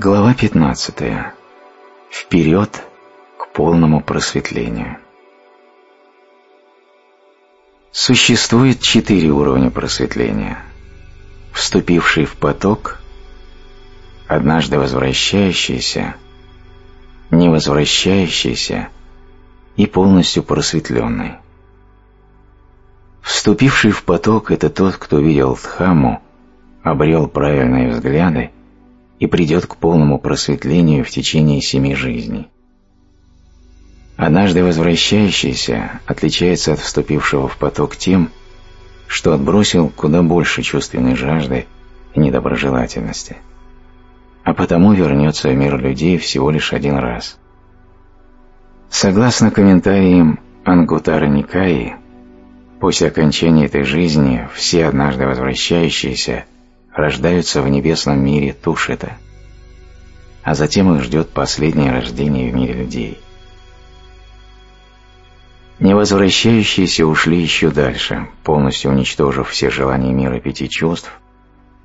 Глава 15. Вперед к полному просветлению. Существует четыре уровня просветления. Вступивший в поток, однажды возвращающийся, невозвращающийся и полностью просветленный. Вступивший в поток – это тот, кто видел Дхамму, обрел правильные взгляды и придет к полному просветлению в течение семи жизней. Однажды возвращающийся отличается от вступившего в поток тем, что отбросил куда больше чувственной жажды и недоброжелательности, а потому вернется в мир людей всего лишь один раз. Согласно комментариям Ангутара Никаи, после окончания этой жизни все однажды возвращающиеся – рождаются в небесном мире Тушита, а затем их ждет последнее рождение в мире людей. Невозвращающиеся ушли еще дальше, полностью уничтожив все желания мира пяти чувств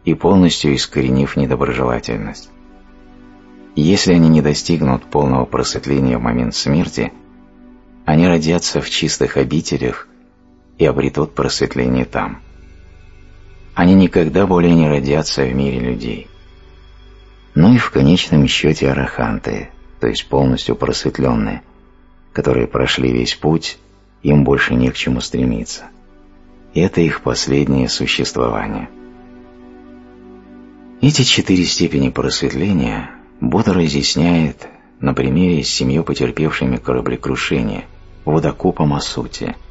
и полностью искоренив недоброжелательность. Если они не достигнут полного просветления в момент смерти, они родятся в чистых обителях и обретут просветление там они никогда более не родятся в мире людей. Ну и в конечном счете араханты, то есть полностью просветленные, которые прошли весь путь, им больше не к чему стремиться. Это их последнее существование. Эти четыре степени просветления Будда разъясняет на примере с семью потерпевшими кораблекрушение, водокопом о сути –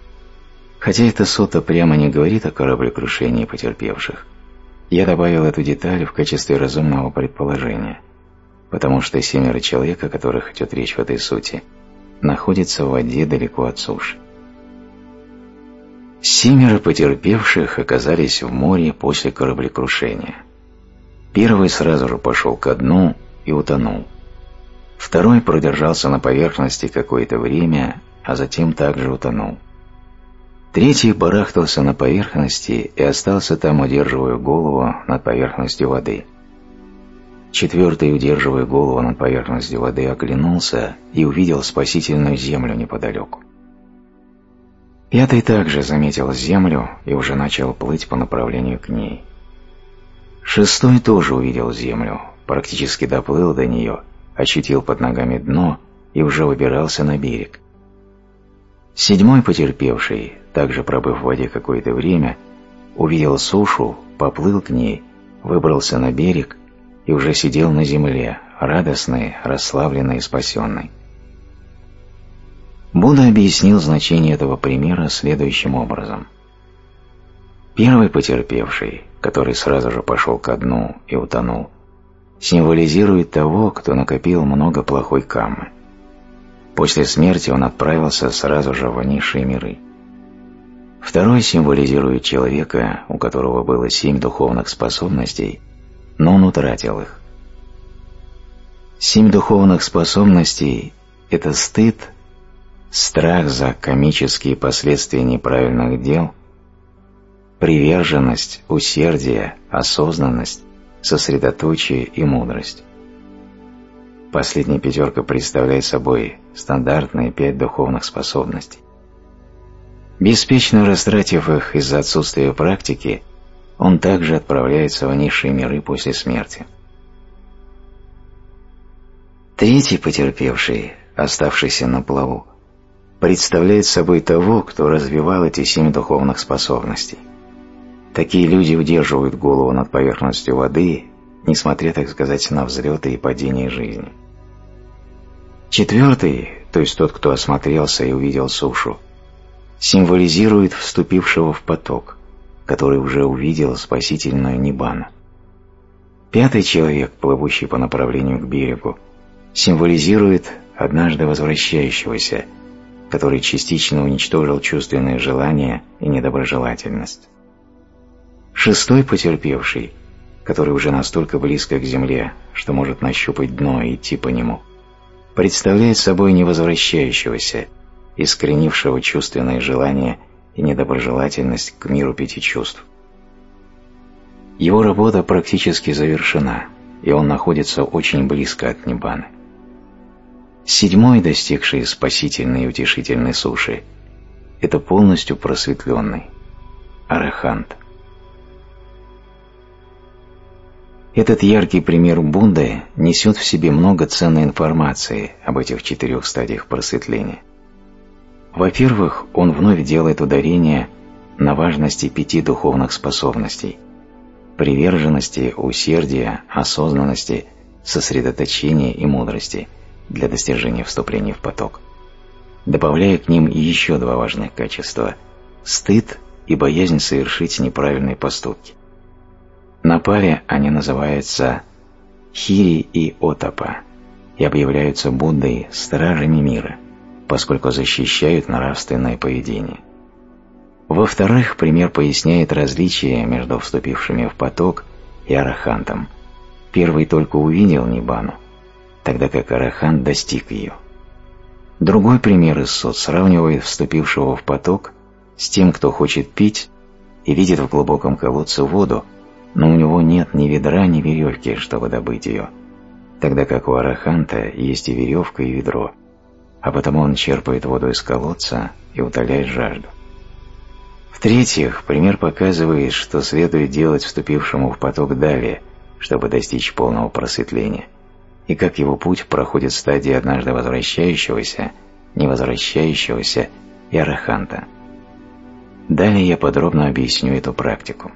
Хотя эта сота прямо не говорит о кораблекрушении потерпевших, я добавил эту деталь в качестве разумного предположения, потому что семеро человек, о которых идет речь в этой сути, находятся в воде далеко от суши. Семеро потерпевших оказались в море после кораблекрушения. Первый сразу же пошел ко дну и утонул. Второй продержался на поверхности какое-то время, а затем также утонул. Третий барахтался на поверхности и остался там, удерживая голову над поверхностью воды. Четвертый, удерживая голову над поверхностью воды, оглянулся и увидел спасительную землю неподалеку. Пятый также заметил землю и уже начал плыть по направлению к ней. Шестой тоже увидел землю, практически доплыл до нее, ощутил под ногами дно и уже выбирался на берег. Седьмой потерпевший, также пробыв в воде какое-то время, увидел сушу, поплыл к ней, выбрался на берег и уже сидел на земле, радостный, расслабленный и спасенный. Будда объяснил значение этого примера следующим образом. Первый потерпевший, который сразу же пошел ко дну и утонул, символизирует того, кто накопил много плохой каммы. После смерти он отправился сразу же в низшие миры. Второй символизирует человека, у которого было семь духовных способностей, но он утратил их. Семь духовных способностей – это стыд, страх за комические последствия неправильных дел, приверженность, усердие, осознанность, сосредоточие и мудрость. Последняя пятерка представляет собой стандартные пять духовных способностей. Беспечно растратив их из-за отсутствия практики, он также отправляется в низшие миры после смерти. Третий потерпевший, оставшийся на плаву, представляет собой того, кто развивал эти семь духовных способностей. Такие люди удерживают голову над поверхностью воды, несмотря, так сказать, на взлеты и падения жизни. Четвертый, то есть тот, кто осмотрелся и увидел сушу, символизирует вступившего в поток, который уже увидел спасительную Нибану. Пятый человек, плывущий по направлению к берегу, символизирует однажды возвращающегося, который частично уничтожил чувственные желания и недоброжелательность. Шестой потерпевший, который уже настолько близко к земле, что может нащупать дно и идти по нему, представляет собой невозвращающегося, искоренившего чувственные желания и недоброжелательность к миру пяти чувств. Его работа практически завершена, и он находится очень близко от Ниббаны. Седьмой, достигший спасительной и утешительной суши, это полностью просветленный, арахант. Этот яркий пример Будды несет в себе много ценной информации об этих четырех стадиях просветления. Во-первых, он вновь делает ударение на важности пяти духовных способностей – приверженности, усердия, осознанности, сосредоточения и мудрости – для достижения вступления в поток, добавляя к ним еще два важных качества – стыд и боязнь совершить неправильные поступки. На паре они называются Хири и Отапа и объявляются Буддой стражами мира, поскольку защищают нравственное поведение. Во-вторых, пример поясняет различия между вступившими в поток и арахантом. Первый только увидел Нибану, тогда как Арахант достиг ее. Другой пример из суд сравнивает вступившего в поток с тем, кто хочет пить и видит в глубоком колодце воду, но у него нет ни ведра, ни веревки, чтобы добыть ее, тогда как у Араханта есть и веревка, и ведро, а потому он черпает воду из колодца и утоляет жажду. В-третьих, пример показывает, что следует делать вступившему в поток далее, чтобы достичь полного просветления – и как его путь проходит стадии однажды возвращающегося, невозвращающегося и араханта. Далее я подробно объясню эту практику.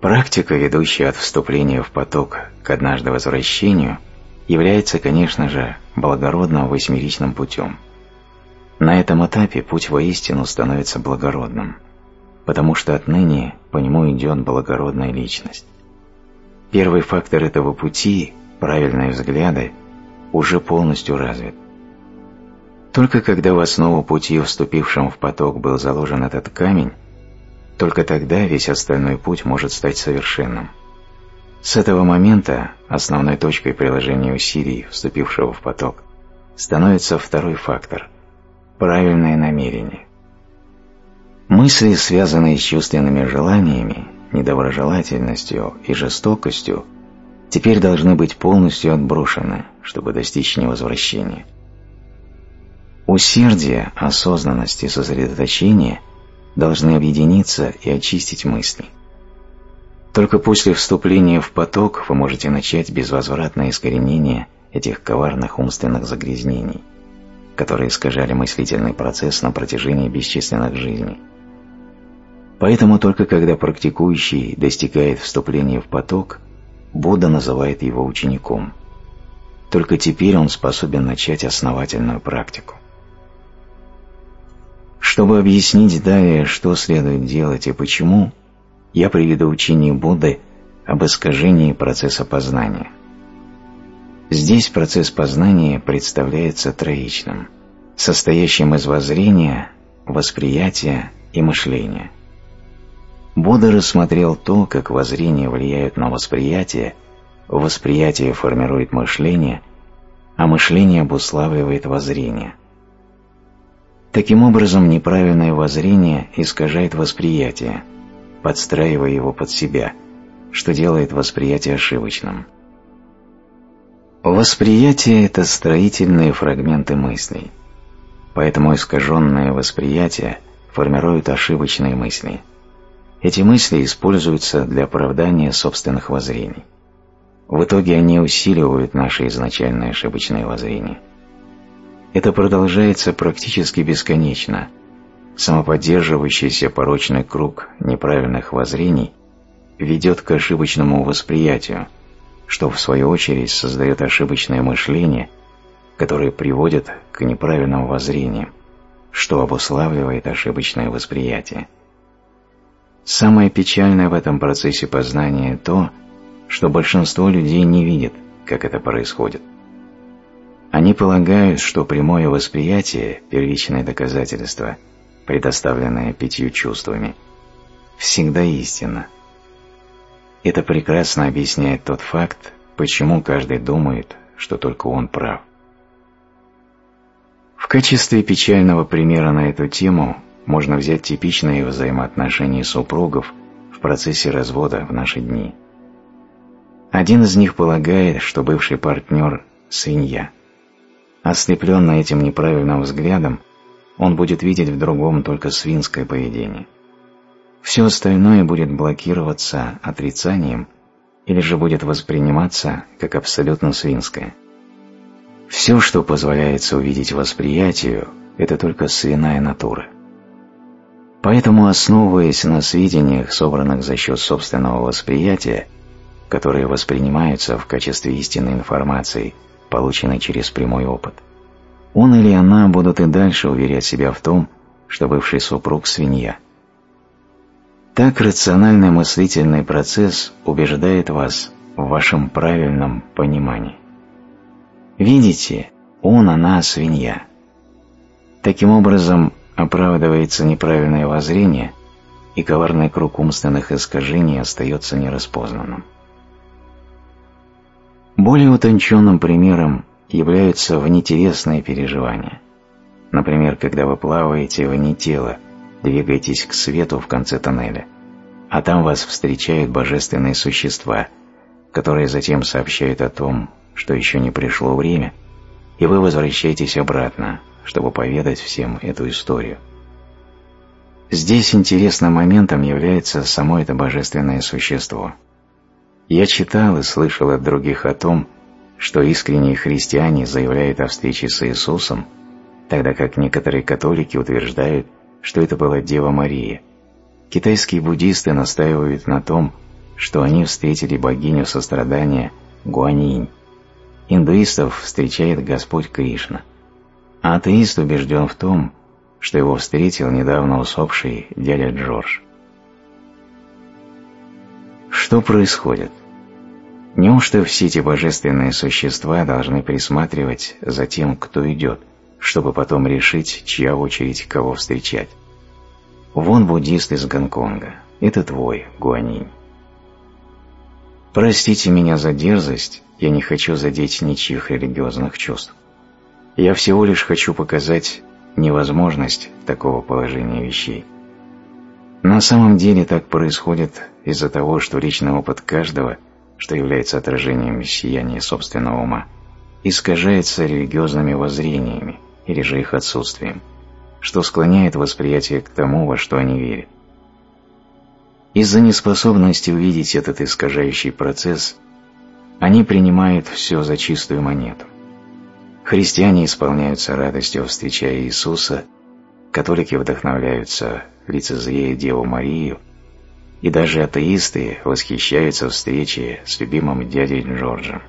Практика, ведущая от вступления в поток к однажды возвращению, является, конечно же, благородным восьмеричным путем. На этом этапе путь воистину становится благородным, потому что отныне по нему идет благородная личность. Первый фактор этого пути правильные взгляды уже полностью развит. Только когда в основу пути, вступившим в поток, был заложен этот камень, только тогда весь остальной путь может стать совершенным. С этого момента основной точкой приложения усилий, вступившего в поток, становится второй фактор – правильное намерение. Мысли, связанные с чувственными желаниями, недоброжелательностью и жестокостью, теперь должны быть полностью отброшены, чтобы достичь невозвращения. Усердие, осознанность и сосредоточение должны объединиться и очистить мысли. Только после вступления в поток вы можете начать безвозвратное искоренение этих коварных умственных загрязнений, которые искажали мыслительный процесс на протяжении бесчисленных жизней. Поэтому только когда практикующий достигает вступления в поток, Будда называет его учеником. Только теперь он способен начать основательную практику. Чтобы объяснить далее, что следует делать и почему, я приведу учение Будды об искажении процесса познания. Здесь процесс познания представляется троичным, состоящим из воззрения, восприятия и мышления. Будда рассмотрел то, как воззрение влияет на восприятие, восприятие формирует мышление, а мышление обуславливает воззрение. Таким образом, неправильное воззрение искажает восприятие, подстраивая его под себя, что делает восприятие ошибочным. Восприятие – это строительные фрагменты мыслей, поэтому искаженное восприятие формирует ошибочные мысли – эти мысли используются для оправдания собственных воззрений. В итоге они усиливают наши изначальные ошибочные воззрения. Это продолжается практически бесконечно. Самоподдерживающийся порочный круг неправильных воззрений ведет к ошибочному восприятию, что в свою очередь создает ошибочное мышление, которое приводит к неправильным воззрениям, что обуславливает ошибочное восприятие. Самое печальное в этом процессе познания то, что большинство людей не видит, как это происходит. Они полагают, что прямое восприятие, первичное доказательство, предоставленное пятью чувствами, всегда истинно. Это прекрасно объясняет тот факт, почему каждый думает, что только он прав. В качестве печального примера на эту тему можно взять типичные взаимоотношения супругов в процессе развода в наши дни. Один из них полагает, что бывший партнер – свинья. Ослепленный этим неправильным взглядом, он будет видеть в другом только свинское поведение. Все остальное будет блокироваться отрицанием или же будет восприниматься как абсолютно свинское. Все, что позволяется увидеть восприятию, это только свиная натура. Поэтому, основываясь на сведениях, собранных за счет собственного восприятия, которые воспринимаются в качестве истинной информации, полученной через прямой опыт, он или она будут и дальше уверять себя в том, что бывший супруг – свинья. Так рациональный мыслительный процесс убеждает вас в вашем правильном понимании. Видите, он, она – свинья. Таким образом, оправдывается неправильное воззрение, и коварный круг умственных искажений остается нераспознанным. Более утонченным примером являются внетелесные переживания. Например, когда вы плаваете вне тела, двигаетесь к свету в конце тоннеля, а там вас встречают божественные существа, которые затем сообщают о том, что еще не пришло время, и вы возвращаетесь обратно, чтобы поведать всем эту историю. Здесь интересным моментом является само это божественное существо. Я читал и слышал от других о том, что искренние христиане заявляют о встрече с Иисусом, тогда как некоторые католики утверждают, что это была Дева Мария. Китайские буддисты настаивают на том, что они встретили богиню сострадания Гуанинь. Индуистов встречает Господь Кришна – а атеист убежден в том, что его встретил недавно усопший дядя Джордж. Что происходит? Неужто все эти божественные существа должны присматривать за тем, кто идет, чтобы потом решить, чья очередь кого встречать? Вон буддист из Гонконга. Это твой, Гуанинь. Простите меня за дерзость, я не хочу задеть ничьих религиозных чувств. Я всего лишь хочу показать невозможность такого положения вещей. На самом деле так происходит из-за того, что личный опыт каждого, что является отражением сияния собственного ума, искажается религиозными воззрениями или же их отсутствием, что склоняет восприятие к тому, во что они верят. Из-за неспособности увидеть этот искажающий процесс, они принимают все за чистую монету. Христиане исполняются радостью, встречая Иисуса, католики вдохновляются, лицезрея Деву Марию, и даже атеисты восхищаются встречей с любимым дядей Джорджем.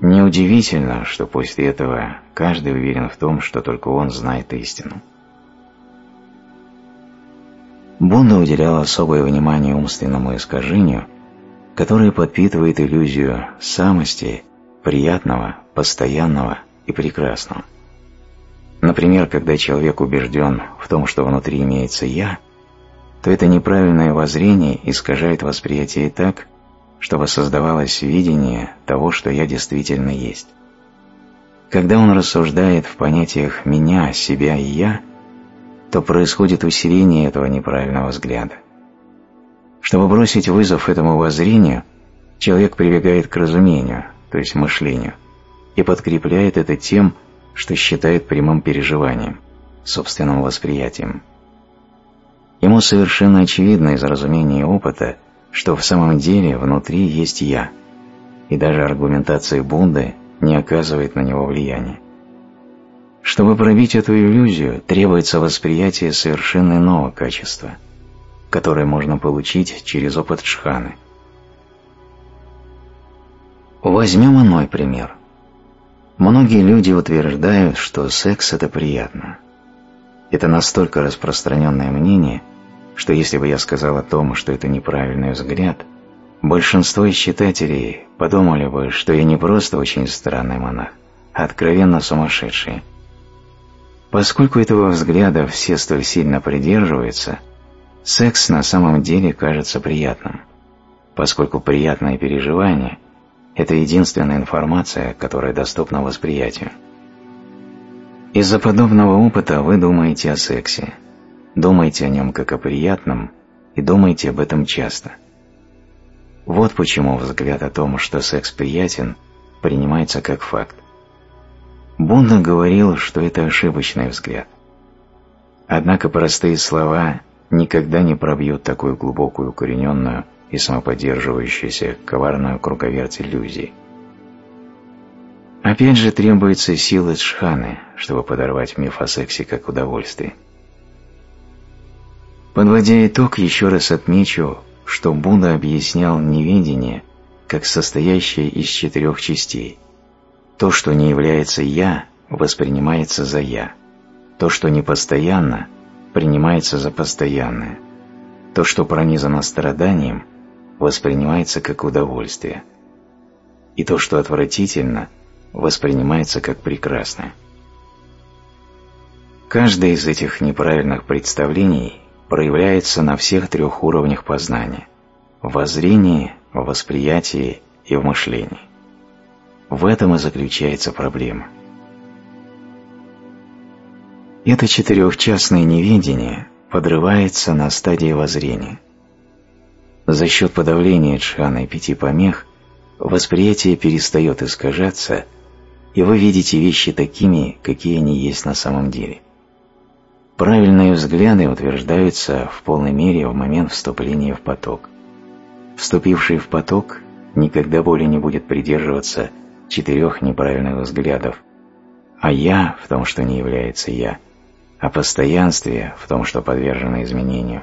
Неудивительно, что после этого каждый уверен в том, что только он знает истину. Бунда уделял особое внимание умственному искажению, которое подпитывает иллюзию самости приятного, постоянного и прекрасного. Например, когда человек убежден в том, что внутри имеется «я», то это неправильное воззрение искажает восприятие так, чтобы создавалось видение того, что «я» действительно есть. Когда он рассуждает в понятиях «меня», «себя» и «я», то происходит усиление этого неправильного взгляда. Чтобы бросить вызов этому воззрению, человек прибегает к разумению, то есть мышлению, и подкрепляет это тем, что считает прямым переживанием, собственным восприятием. Ему совершенно очевидно из разумения опыта, что в самом деле внутри есть «я», и даже аргументация Бунды не оказывает на него влияния. Чтобы пробить эту иллюзию, требуется восприятие совершенно иного качества, которое можно получить через опыт Шханы – Возьмем иной пример. Многие люди утверждают, что секс – это приятно. Это настолько распространенное мнение, что если бы я сказал о том, что это неправильный взгляд, большинство из читателей подумали бы, что я не просто очень странный монах, а откровенно сумасшедший. Поскольку этого взгляда все столь сильно придерживаются, секс на самом деле кажется приятным, поскольку приятное переживание – это единственная информация, которая доступна восприятию. Из-за подобного опыта вы думаете о сексе, думаете о нем как о приятном и думаете об этом часто. Вот почему взгляд о том, что секс приятен, принимается как факт. Бунда говорил, что это ошибочный взгляд. Однако простые слова никогда не пробьют такую глубокую укорененную и самоподдерживающуюся коварную круговерть иллюзий. Опять же требуется сила джханы, чтобы подорвать миф о сексе как удовольствие. Подводя итог, еще раз отмечу, что Будда объяснял неведение как состоящее из четырех частей. То, что не является «я», воспринимается за «я». То, что не постоянно, принимается за постоянное. То, что пронизано страданием, воспринимается как удовольствие. И то, что отвратительно, воспринимается как прекрасное. Каждое из этих неправильных представлений проявляется на всех трех уровнях познания – в воззрении, в восприятии и в мышлении. В этом и заключается проблема. Это четырехчастное неведение подрывается на стадии воззрения. За счет подавления джханы пяти помех восприятие перестает искажаться, и вы видите вещи такими, какие они есть на самом деле – Правильные взгляды утверждаются в полной мере в момент вступления в поток. Вступивший в поток никогда более не будет придерживаться четырех неправильных взглядов, а «я» в том, что не является «я», о постоянстве в том, что подвержено изменению,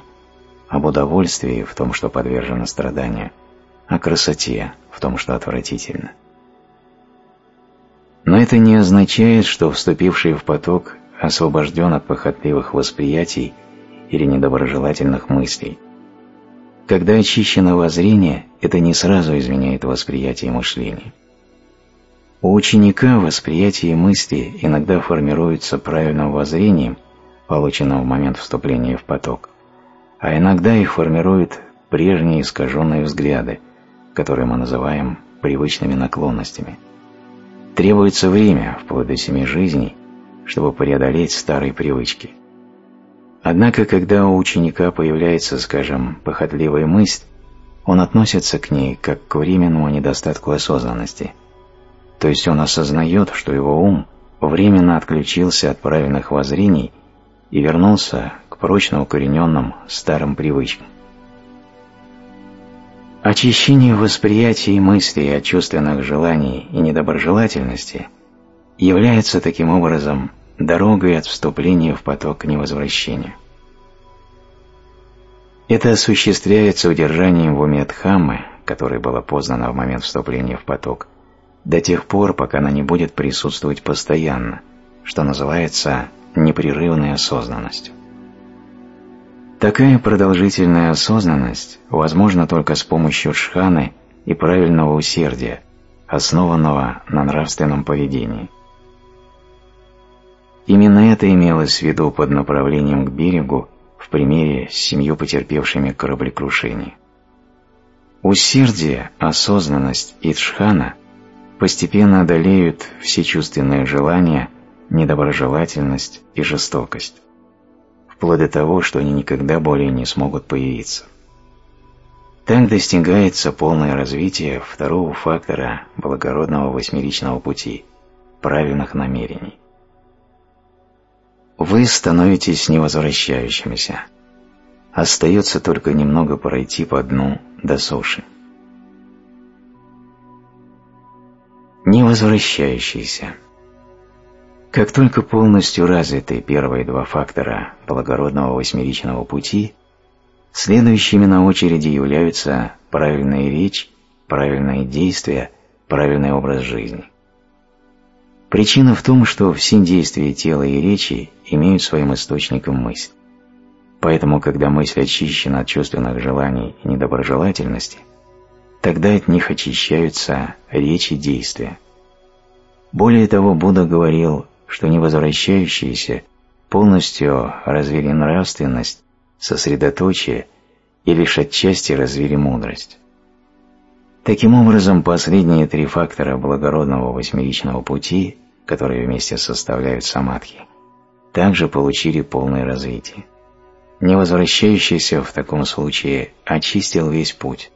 об удовольствии в том, что подвержено страданию, о красоте в том, что отвратительно. Но это не означает, что вступивший в поток освобожден от похотливых восприятий или недоброжелательных мыслей. Когда очищено воззрение, это не сразу изменяет восприятие и мышление. У ученика восприятие мысли иногда формируются правильным воззрением, полученным в момент вступления в поток, а иногда их формируют прежние искаженные взгляды, которые мы называем привычными наклонностями. Требуется время, вплоть до семи жизней, чтобы преодолеть старые привычки. Однако, когда у ученика появляется, скажем, похотливая мысль, он относится к ней как к временному недостатку осознанности. То есть он осознает, что его ум временно отключился от правильных воззрений и вернулся к прочно укорененным старым привычкам. Очищение восприятия и мыслей от чувственных желаний и недоброжелательности является таким образом дорогой от вступления в поток невозвращения. Это осуществляется удержанием в уме Дхаммы, которая была познана в момент вступления в поток, до тех пор, пока она не будет присутствовать постоянно, что называется непрерывной осознанностью. Такая продолжительная осознанность возможна только с помощью шханы и правильного усердия, основанного на нравственном поведении – Именно это имелось в виду под направлением к берегу в примере с семью потерпевшими кораблекрушение. Усердие, осознанность и джхана постепенно одолеют все чувственные желания, недоброжелательность и жестокость, вплоть до того, что они никогда более не смогут появиться. Так достигается полное развитие второго фактора благородного восьмеричного пути – правильных намерений вы становитесь невозвращающимися. Остается только немного пройти по дну до суши. Невозвращающийся. Как только полностью развиты первые два фактора благородного восьмеричного пути, следующими на очереди являются правильная речь, правильные действия, правильный образ жизни – Причина в том, что все действия тела и речи имеют своим источником мысль. Поэтому, когда мысль очищена от чувственных желаний и недоброжелательности, тогда от них очищаются речь и действия. Более того, Будда говорил, что невозвращающиеся полностью развили нравственность, сосредоточие и лишь отчасти развили мудрость. Таким образом, последние три фактора благородного восьмеричного пути, которые вместе составляют самадхи, также получили полное развитие. Невозвращающийся в таком случае очистил весь путь,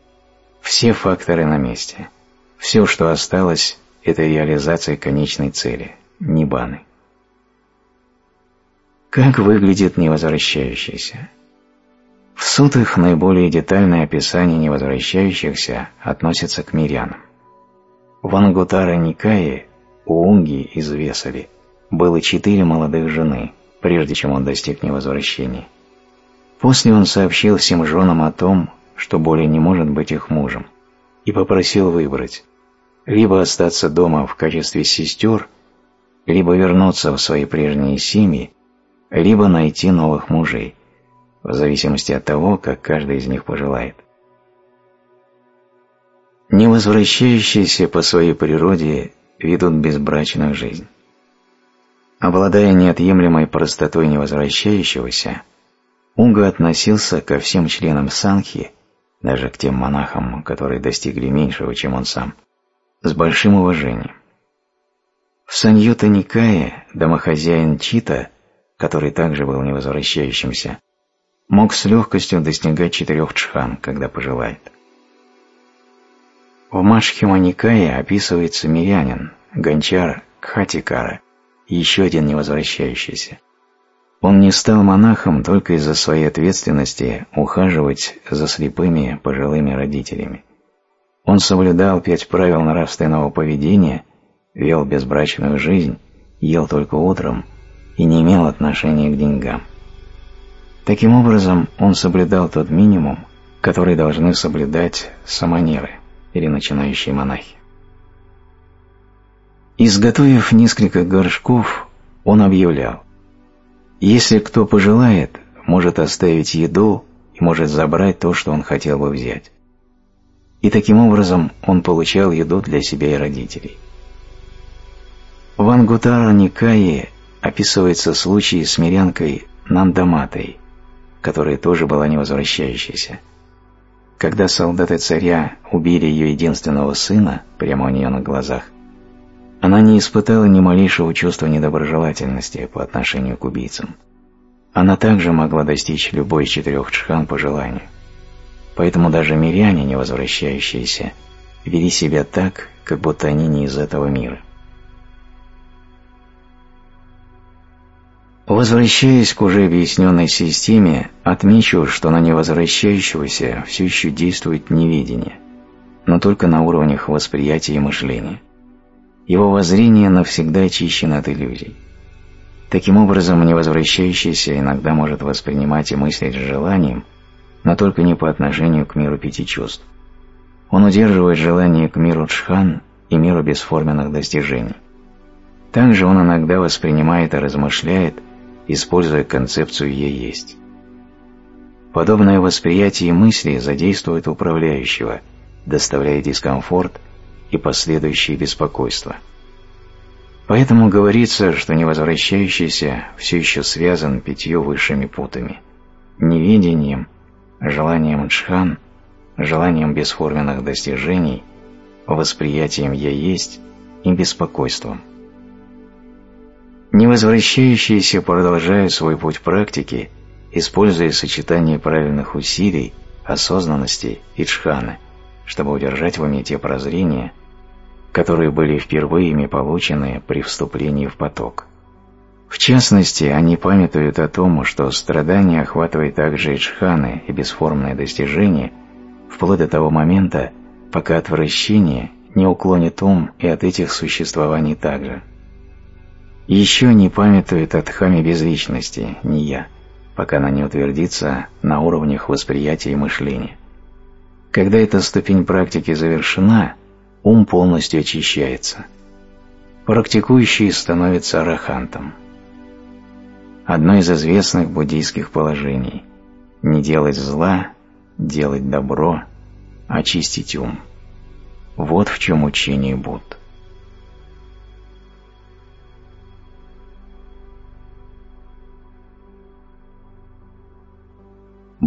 Все факторы на месте. Все, что осталось, это реализация конечной цели – Ниббаны. Как выглядит невозвращающийся? В сутах наиболее детальное описание невозвращающихся относится к мирянам. В Ангутара Никае у Унги из Весали было четыре молодых жены, прежде чем он достиг невозвращения. После он сообщил всем женам о том, что более не может быть их мужем, и попросил выбрать либо остаться дома в качестве сестер, либо вернуться в свои прежние семьи, либо найти новых мужей, в зависимости от того, как каждый из них пожелает. Не возвращающиеся по своей природе ведут безбрачную жизнь. Обладая неотъемлемой простотой невозвращающегося, Унга относился ко всем членам Санхи, даже к тем монахам, которые достигли меньшего, чем он сам, с большим уважением. В Саньюта Никае домохозяин Чита, который также был невозвращающимся, мог с легкостью достигать четырех чхан, когда пожелает. В Машхима Никае описывается мирянин, гончар Кхатикара, еще один невозвращающийся. Он не стал монахом только из-за своей ответственности ухаживать за слепыми пожилыми родителями. Он соблюдал пять правил нравственного поведения, вел безбрачную жизнь, ел только утром и не имел отношения к деньгам. Таким образом, он соблюдал тот минимум, который должны соблюдать самонеры или начинающие монахи. Изготовив несколько горшков, он объявлял, если кто пожелает, может оставить еду и может забрать то, что он хотел бы взять. И таким образом он получал еду для себя и родителей. В Ангутара Никае описывается случай с мирянкой Нандаматой, которая тоже была невозвращающейся. Когда солдаты царя убили ее единственного сына прямо у нее на глазах, она не испытала ни малейшего чувства недоброжелательности по отношению к убийцам. Она также могла достичь любой из четырех чхан по желанию. Поэтому даже миряне, не возвращающиеся, вели себя так, как будто они не из этого мира. Возвращаясь к уже объясненной системе, отмечу, что на невозвращающегося все еще действует неведение, но только на уровнях восприятия и мышления – его воззрение навсегда очищено от иллюзий. Таким образом, невозвращающийся иногда может воспринимать и мыслить с желанием, но только не по отношению к миру пяти чувств. Он удерживает желание к миру джхан и миру бесформенных достижений. Также он иногда воспринимает и размышляет, используя концепцию «я есть». Подобное восприятие мысли задействует управляющего, доставляя дискомфорт – и последующее беспокойство. Поэтому говорится, что невозвращающийся все еще связан пятью высшими путами – невидением, желанием джхан, желанием бесформенных достижений, восприятием «я есть» и беспокойством. Невозвращающиеся продолжают свой путь практики, используя сочетание правильных усилий, осознанности и джханы, чтобы удержать в уме те прозрения – которые были впервые ими получены при вступлении в поток. В частности, они памятуют о том, что страдание охватывает также и джханы и бесформные достижения, вплоть до того момента, пока отвращение не уклонит ум и от этих существований также. Еще они памятуют о дхаме безличности, не я, пока она не утвердится на уровнях восприятия и мышления. Когда эта ступень практики завершена – ум полностью очищается. Практикующий становится арахантом. Одно из известных буддийских положений – не делать зла, делать добро, очистить ум. Вот в чем учение Будд.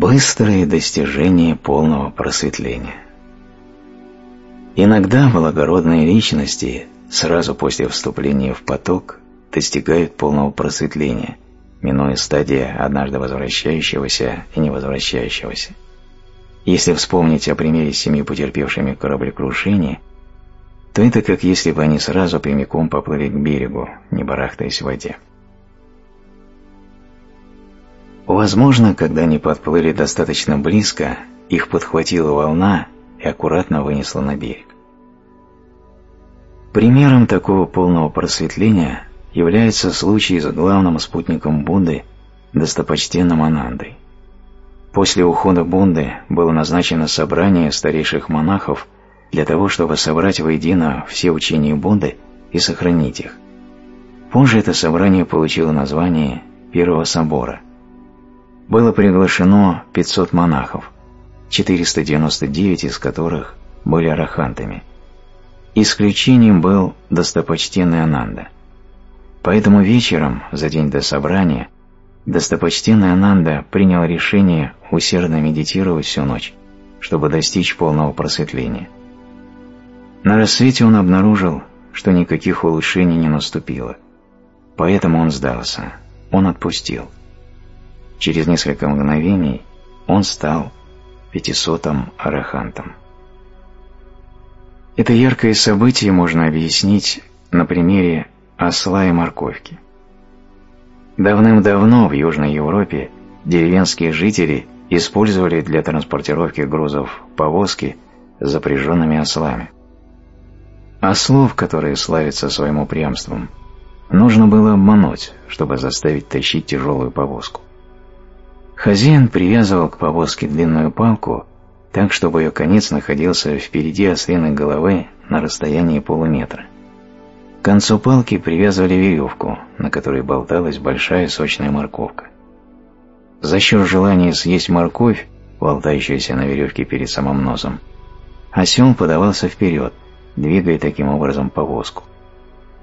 Быстрое достижение полного просветления Иногда благородные личности сразу после вступления в поток достигают полного просветления, минуя стадии однажды возвращающегося и невозвращающегося. Если вспомнить о примере с семи потерпевшими кораблекрушение, то это как если бы они сразу прямиком поплыли к берегу, не барахтаясь в воде. Возможно, когда они подплыли достаточно близко, их подхватила волна и аккуратно вынесла на берег. Примером такого полного просветления является случай с главным спутником Будды, достопочтенным Анандой. После ухода Бунды было назначено собрание старейших монахов для того, чтобы собрать воедино все учения Будды и сохранить их. Позже это собрание получило название Первого собора. Было приглашено 500 монахов, 499 из которых были арахантами. Исключением был достопочтенный Ананда. Поэтому вечером, за день до собрания, достопочтенный Ананда принял решение усердно медитировать всю ночь, чтобы достичь полного просветления. На рассвете он обнаружил, что никаких улучшений не наступило. Поэтому он сдался, он отпустил. Через несколько мгновений он стал пятисотым арахантом. Это яркое событие можно объяснить на примере осла и морковки. Давным-давно в Южной Европе деревенские жители использовали для транспортировки грузов повозки с запряженными ослами. Ослов, которые славятся своим упрямством, нужно было обмануть, чтобы заставить тащить тяжелую повозку. Хозяин привязывал к повозке длинную палку так, чтобы ее конец находился впереди ослиной головы на расстоянии полуметра. К концу палки привязывали веревку, на которой болталась большая сочная морковка. За счет желания съесть морковь, болтающуюся на веревке перед самым носом, осел подавался вперед, двигая таким образом повозку.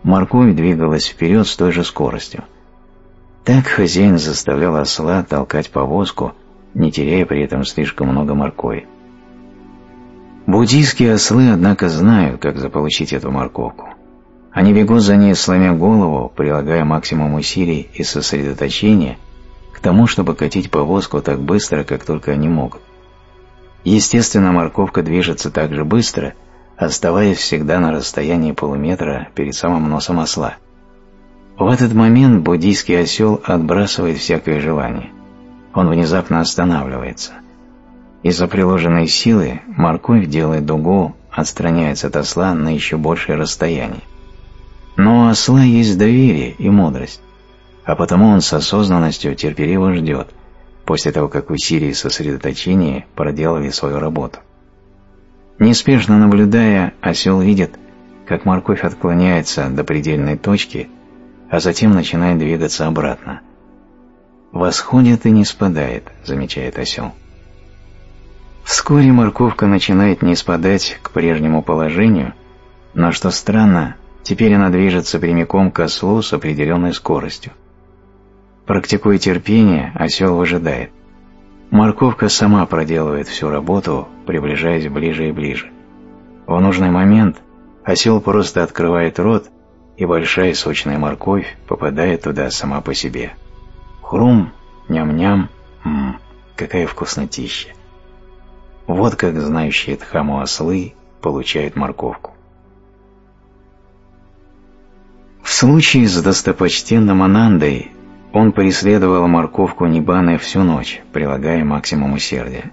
Морковь двигалась вперед с той же скоростью. Так хозяин заставлял осла толкать повозку, не теряя при этом слишком много моркови. Буддийские ослы, однако, знают, как заполучить эту морковку. Они бегут за ней, сломя голову, прилагая максимум усилий и сосредоточения к тому, чтобы катить повозку так быстро, как только они могут. Естественно, морковка движется так же быстро, оставаясь всегда на расстоянии полуметра перед самым носом осла. В этот момент буддийский осел отбрасывает всякое желание. Он внезапно останавливается. Из-за приложенной силы морковь делает дугу, отстраняется от осла на еще большее расстояние. Но у осла есть доверие и мудрость, а потому он с осознанностью терпеливо ждет, после того, как усилия и сосредоточение проделали свою работу. Неспешно наблюдая, осел видит, как морковь отклоняется до предельной точки, а затем начинает двигаться обратно. «Восходит и не спадает», — замечает осел. Вскоре морковка начинает не спадать к прежнему положению, но, что странно, Теперь она движется прямиком к ослу с определенной скоростью. Практикуя терпение, осел выжидает. Морковка сама проделывает всю работу, приближаясь ближе и ближе. В нужный момент осел просто открывает рот, и большая сочная морковь попадает туда сама по себе. Хрум, ням-ням, ммм, какая вкуснотища. Вот как знающие Дхаму ослы получают морковку. В случае с достопочтенным Анандой он преследовал морковку Нибаны всю ночь, прилагая максимум усердия.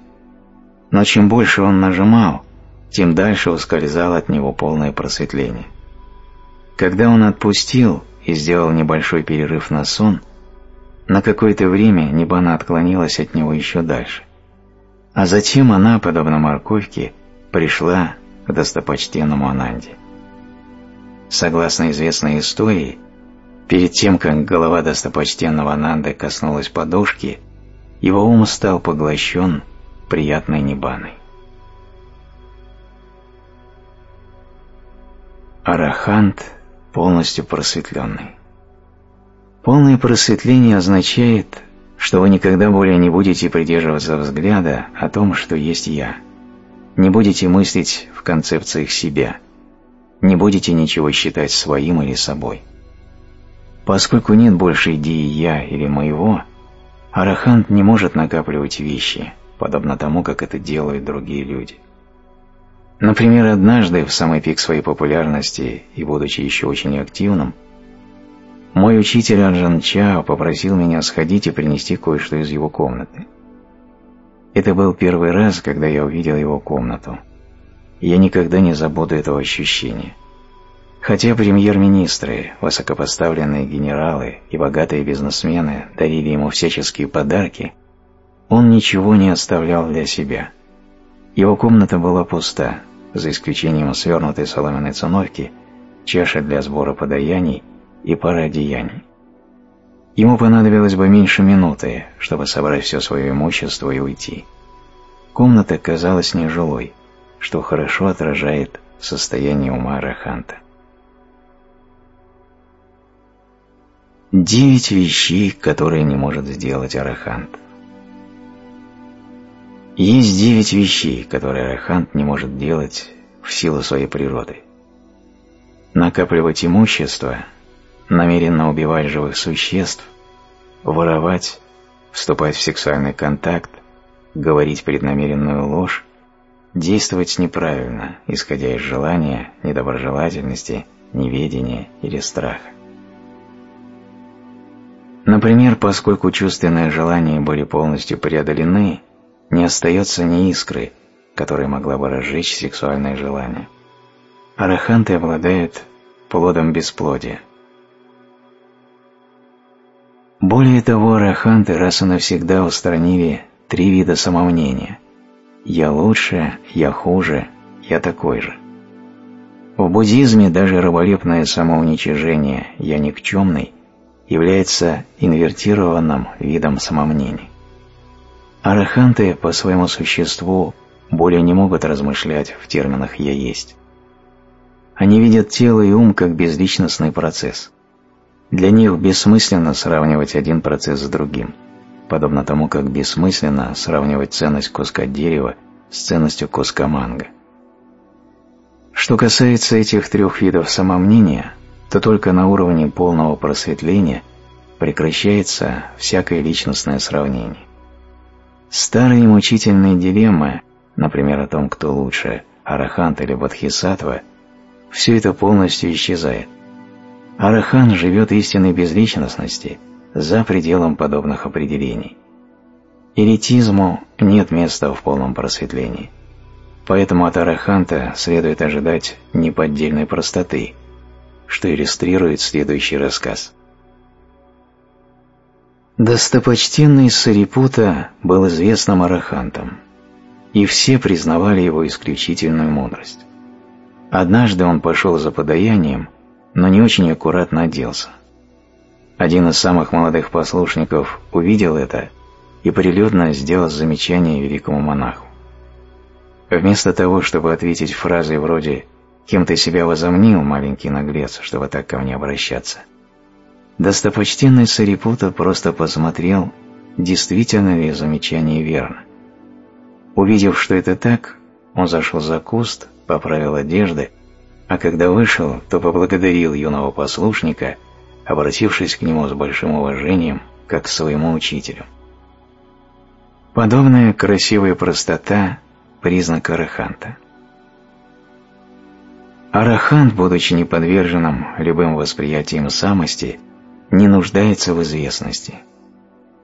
Но чем больше он нажимал, тем дальше ускользало от него полное просветление. Когда он отпустил и сделал небольшой перерыв на сон, на какое-то время Нибана отклонилась от него еще дальше. А затем она, подобно морковке, пришла к достопочтенному Ананде. Согласно известной истории, перед тем, как голова достопочтенного Ананды коснулась подушки, его ум стал поглощен приятной небаной. Арахант полностью просветленный. Полное просветление означает, что вы никогда более не будете придерживаться взгляда о том, что есть «я», не будете мыслить в концепциях себя – не будете ничего считать своим или собой. Поскольку нет больше идеи «я» или «моего», арахант не может накапливать вещи, подобно тому, как это делают другие люди. Например, однажды, в самый пик своей популярности и будучи еще очень активным, мой учитель Анжан Чао попросил меня сходить и принести кое-что из его комнаты. Это был первый раз, когда я увидел его комнату. Я никогда не забуду этого ощущения. Хотя премьер-министры, высокопоставленные генералы и богатые бизнесмены дарили ему всяческие подарки, он ничего не оставлял для себя. Его комната была пуста, за исключением свернутой соломенной циновки, чаши для сбора подаяний и пары одеяний. Ему понадобилось бы меньше минуты, чтобы собрать все свое имущество и уйти. Комната казалась нежилой, что хорошо отражает состояние ума Араханта. Девять вещей, которые не может сделать Арахант. Есть девять вещей, которые Арахант не может делать в силу своей природы. Накапливать имущество, намеренно убивать живых существ, воровать, вступать в сексуальный контакт, говорить преднамеренную ложь, действовать неправильно, исходя из желания, недоброжелательности, неведения или страха. Например, поскольку чувственные желания были полностью преодолены, не остается ни искры, которая могла бы разжечь сексуальное желание. Араханты обладают плодом бесплодия. Более того, араханты раз и навсегда устранили три вида самомнения – «я лучше», «я хуже», «я такой же». В буддизме даже раболепное самоуничижение «я никчемный» является инвертированным видом самомнений. Араханты по своему существу более не могут размышлять в терминах «я есть». Они видят тело и ум как безличностный процесс. Для них бессмысленно сравнивать один процесс с другим, подобно тому, как бессмысленно сравнивать ценность куска дерева с ценностью куска манго. Что касается этих трех видов самомнения, то только на уровне полного просветления прекращается всякое личностное сравнение. Старые мучительные дилеммы, например, о том, кто лучше, Арахант или Бодхисаттва, все это полностью исчезает. Арахан живет истинной безличностности за пределом подобных определений. Иритизму нет места в полном просветлении. Поэтому от Араханта следует ожидать неподдельной простоты, что иллюстрирует следующий рассказ. Достопочтенный Сарипута был известным арахантом, и все признавали его исключительную мудрость. Однажды он пошел за подаянием, но не очень аккуратно оделся. Один из самых молодых послушников увидел это и прилюдно сделал замечание великому монаху. Вместо того, чтобы ответить фразой вроде «Кем ты себя возомнил, маленький наглец, чтобы так ко мне обращаться?», достопочтенный Сарипута просто посмотрел, действительно ли замечание верно. Увидев, что это так, он зашел за куст, поправил одежды, а когда вышел, то поблагодарил юного послушника, обратившись к нему с большим уважением, как к своему учителю. Подобная красивая простота признак араханта. Арахант, будучи неподверженным любым восприятиям самости, не нуждается в известности.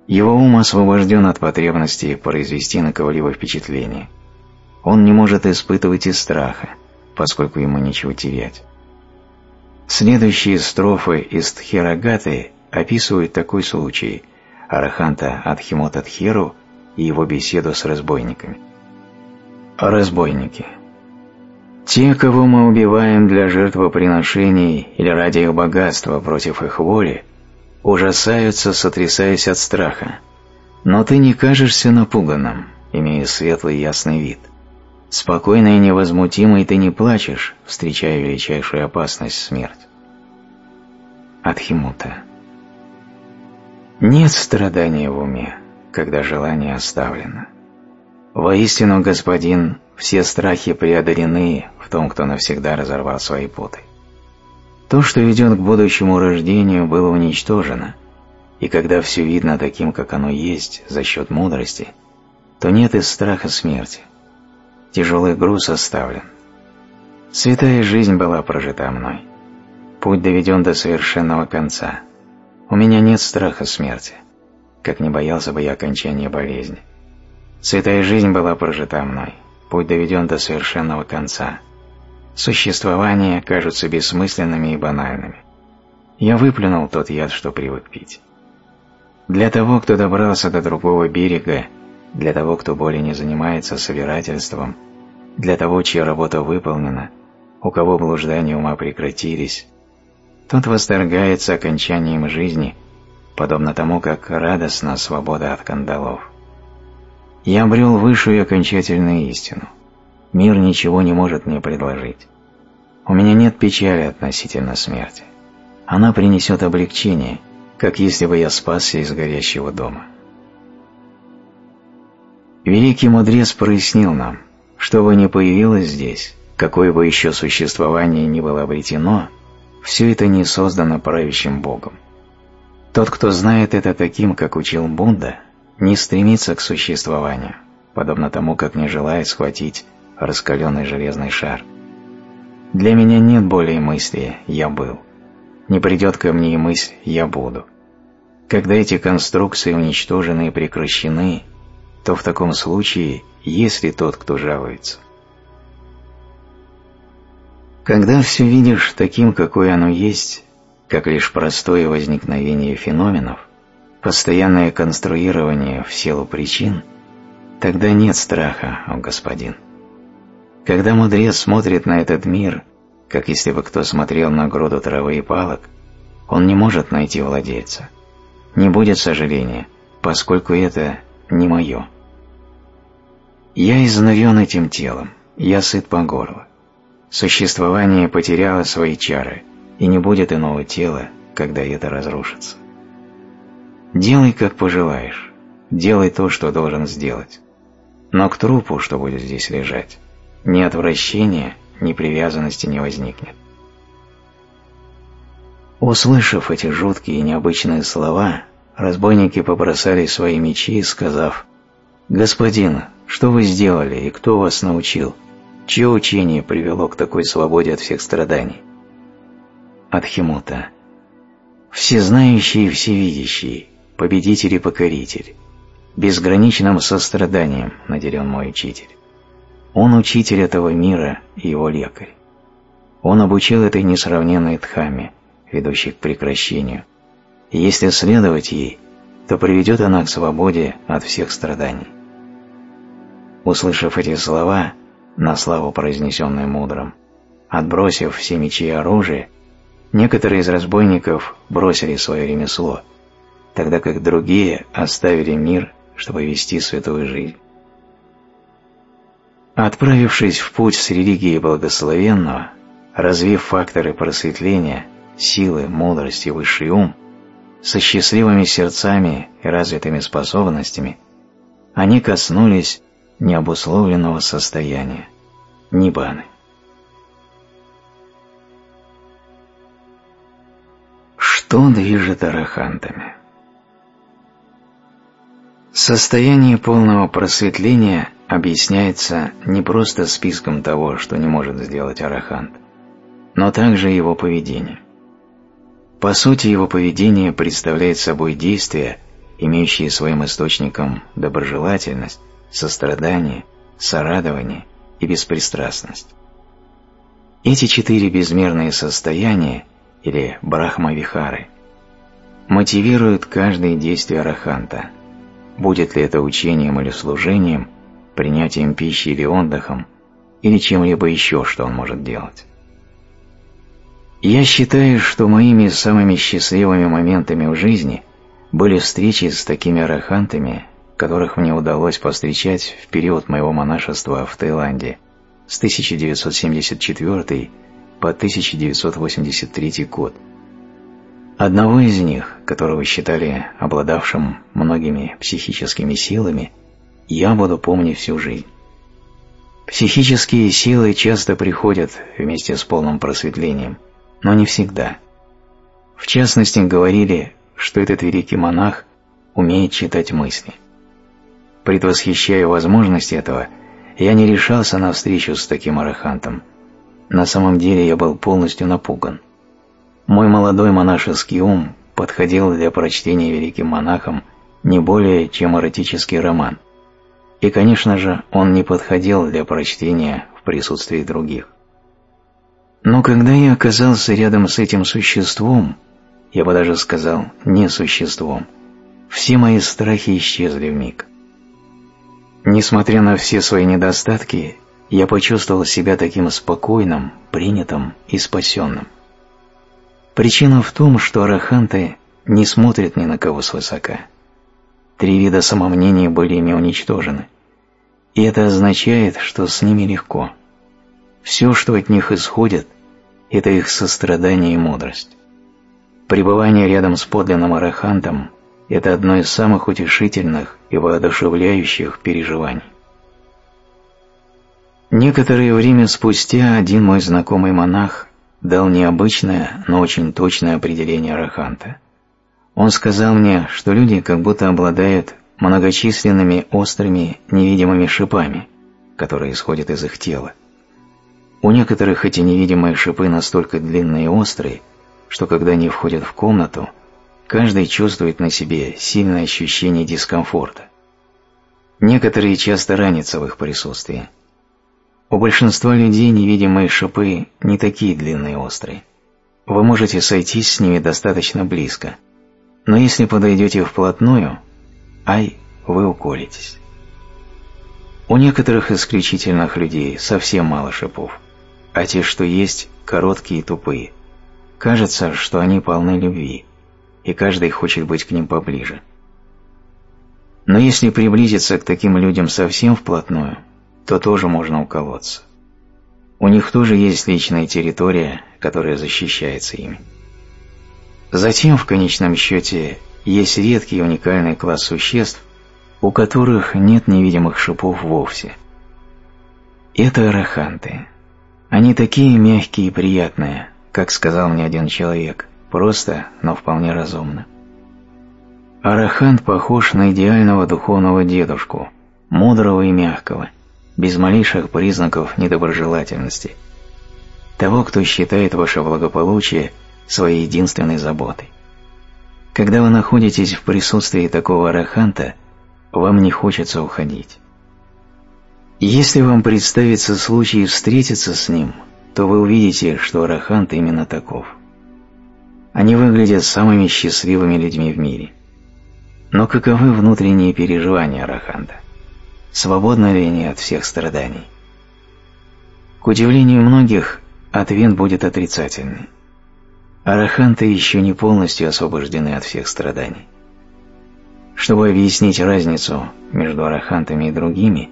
Его ум освобожден от потребности произвести на кого-либо впечатление. Он не может испытывать и страха, поскольку ему нечего терять. Следующие строфы из Тхирагаты описывают такой случай Араханта Адхимотадхиру и его беседу с разбойниками. Разбойники. Те, кого мы убиваем для жертвоприношений или ради их богатства против их воли, ужасаются, сотрясаясь от страха. Но ты не кажешься напуганным, имея светлый ясный вид. Спокойный и невозмутимый ты не плачешь, встречая величайшую опасность смерть. Атхимута. Нет страдания в уме, когда желание оставлено. Воистину, Господин, все страхи преодолены в том, кто навсегда разорвал свои путы. То, что ведет к будущему рождению, было уничтожено, и когда все видно таким, как оно есть, за счет мудрости, то нет и страха смерти. Тяжелый груз оставлен. Святая жизнь была прожита мной. Путь доведен до совершенного конца. У меня нет страха смерти, как не боялся бы я окончания болезни. Святая жизнь была прожита мной. Путь доведен до совершенного конца. Существования кажутся бессмысленными и банальными. Я выплюнул тот яд, что привык пить. Для того, кто добрался до другого берега, для того, кто более не занимается собирательством, для того, чья работа выполнена, у кого блуждания ума прекратились, тот восторгается окончанием жизни, подобно тому, как радостна свобода от кандалов. Я обрел высшую окончательную истину. Мир ничего не может мне предложить. У меня нет печали относительно смерти. Она принесет облегчение, как если бы я спасся из горящего дома. Великий мудрец прояснил нам, что бы ни появилось здесь, какое бы еще существование ни было обретено, все это не создано правящим Богом. Тот, кто знает это таким, как учил Будда, не стремится к существованию, подобно тому, как не желает схватить раскаленный железный шар. Для меня нет более мысли «я был» не придет ко мне и мысль «я буду». Когда эти конструкции уничтожены и прекращены, то в таком случае есть ли тот, кто жалуется? Когда все видишь таким, какое оно есть, как лишь простое возникновение феноменов, постоянное конструирование в силу причин, тогда нет страха, о господин. Когда мудрец смотрит на этот мир – как если бы кто смотрел на груду травы и палок, он не может найти владельца. Не будет сожаления, поскольку это не мое. Я изнурен этим телом, я сыт по горло. Существование потеряло свои чары, и не будет иного тела, когда это разрушится. Делай, как пожелаешь, делай то, что должен сделать. Но к трупу, что будет здесь лежать, ни отвращения, ни привязанности не возникнет. Услышав эти жуткие и необычные слова, разбойники побросали свои мечи, сказав «Господин, что вы сделали и кто вас научил? Чье учение привело к такой свободе от всех страданий?» Атхимута Всезнающий и всевидящий, победитель и покоритель, безграничным состраданием наделен мой учитель. Он учитель этого мира и его лекарь. Он обучил этой несравненной Дхамме, ведущей к прекращению, и если следовать ей, то приведет она к свободе от всех страданий. Услышав эти слова, на славу произнесенные мудрым, отбросив все мечи и оружие, некоторые из разбойников бросили свое ремесло, тогда как другие оставили мир, чтобы вести святую жизнь. Отправившись в путь с религией благословенного, развив факторы просветления, силы, мудрости, высший ум, со счастливыми сердцами и развитыми способностями, они коснулись необусловленного состояния – нибаны. Что движет арахантами? Состояние полного просветления объясняется не просто списком того, что не может сделать арахант, но также его поведением. По сути, его поведение представляет собой действия, имеющие своим источником доброжелательность, сострадание, сорадование и беспристрастность. Эти четыре безмерные состояния, или брахмавихары, мотивируют каждое действие араханта, будет ли это учением или служением – принятием пищи или отдыхом, или чем-либо еще, что он может делать. Я считаю, что моими самыми счастливыми моментами в жизни были встречи с такими арахантами, которых мне удалось повстречать в период моего монашества в Таиланде с 1974 по 1983 год. Одного из них, которого считали обладавшим многими психическими силами – я буду помнить всю жизнь. Психические силы часто приходят вместе с полным просветлением, но не всегда. В частности, говорили, что этот великий монах умеет читать мысли. предвосхищая возможность этого, я не решался на встречу с таким арахантом. На самом деле я был полностью напуган. Мой молодой монашеский ум подходил для прочтения великим монахам не более, чем эротический роман. И, конечно же, он не подходил для прочтения в присутствии других. Но когда я оказался рядом с этим существом, я бы даже сказал, не существом, все мои страхи исчезли в миг. Несмотря на все свои недостатки, я почувствовал себя таким спокойным, принятым и спасенным. Причина в том, что араханты не смотрят ни на кого свысока. Три вида самомнения были ими уничтожены. И это означает, что с ними легко. Все, что от них исходит, это их сострадание и мудрость. Пребывание рядом с подлинным арахантом – это одно из самых утешительных и воодушевляющих переживаний. Некоторое время спустя один мой знакомый монах дал необычное, но очень точное определение араханта. Он сказал мне, что люди как будто обладают многочисленными острыми невидимыми шипами, которые исходят из их тела. У некоторых эти невидимые шипы настолько длинные и острые, что когда они входят в комнату, каждый чувствует на себе сильное ощущение дискомфорта. Некоторые часто ранятся в их присутствии. У большинства людей невидимые шипы не такие длинные и острые. Вы можете сойтись с ними достаточно близко, но если подойдете вплотную, ай, вы уколитесь. У некоторых исключительных людей совсем мало шипов, а те, что есть, короткие и тупые. Кажется, что они полны любви, и каждый хочет быть к ним поближе. Но если приблизиться к таким людям совсем вплотную, то тоже можно уколоться. У них тоже есть личная территория, которая защищается ими. Затем, в конечном счете, есть редкий и уникальный класс существ, у которых нет невидимых шипов вовсе. Это араханты. Они такие мягкие и приятные, как сказал мне один человек, просто, но вполне разумно. Арахант похож на идеального духовного дедушку, мудрого и мягкого, без малейших признаков недоброжелательности. Того, кто считает ваше благополучие своей единственной заботой. Когда вы находитесь в присутствии такого араханта, вам не хочется уходить. Если вам представится случай встретиться с ним, то вы увидите, что арахант именно таков. Они выглядят самыми счастливыми людьми в мире. Но каковы внутренние переживания араханта? свободны ли они от всех страданий. К удивлению многих, ответ будет отрицательный. Араханты еще не полностью освобождены от всех страданий. Чтобы объяснить разницу между арахантами и другими,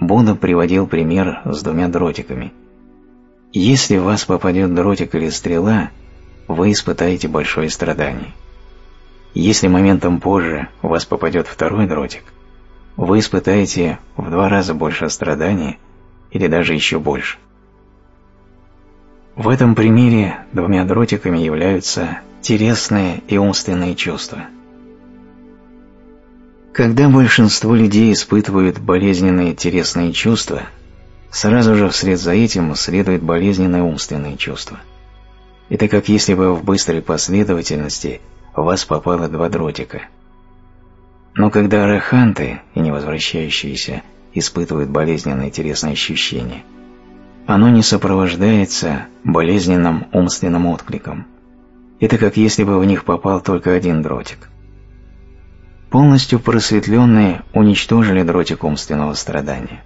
Будда приводил пример с двумя дротиками. Если в вас попадет дротик или стрела, вы испытаете большое страдание. Если моментом позже у вас попадет второй дротик – вы испытаете в два раза больше страданий или даже еще больше. В этом примере двумя дротиками являются телесные и умственные чувства. Когда большинство людей испытывают болезненные телесные чувства, сразу же вслед за этим следует болезненные умственные чувства. Это как если бы в быстрой последовательности в вас попало два дротика – но когда араханты и невозвращающиеся испытывают болезненное интересное ощущение, оно не сопровождается болезненным умственным откликом. Это как если бы в них попал только один дротик. Полностью просветленные уничтожили дротик умственного страдания,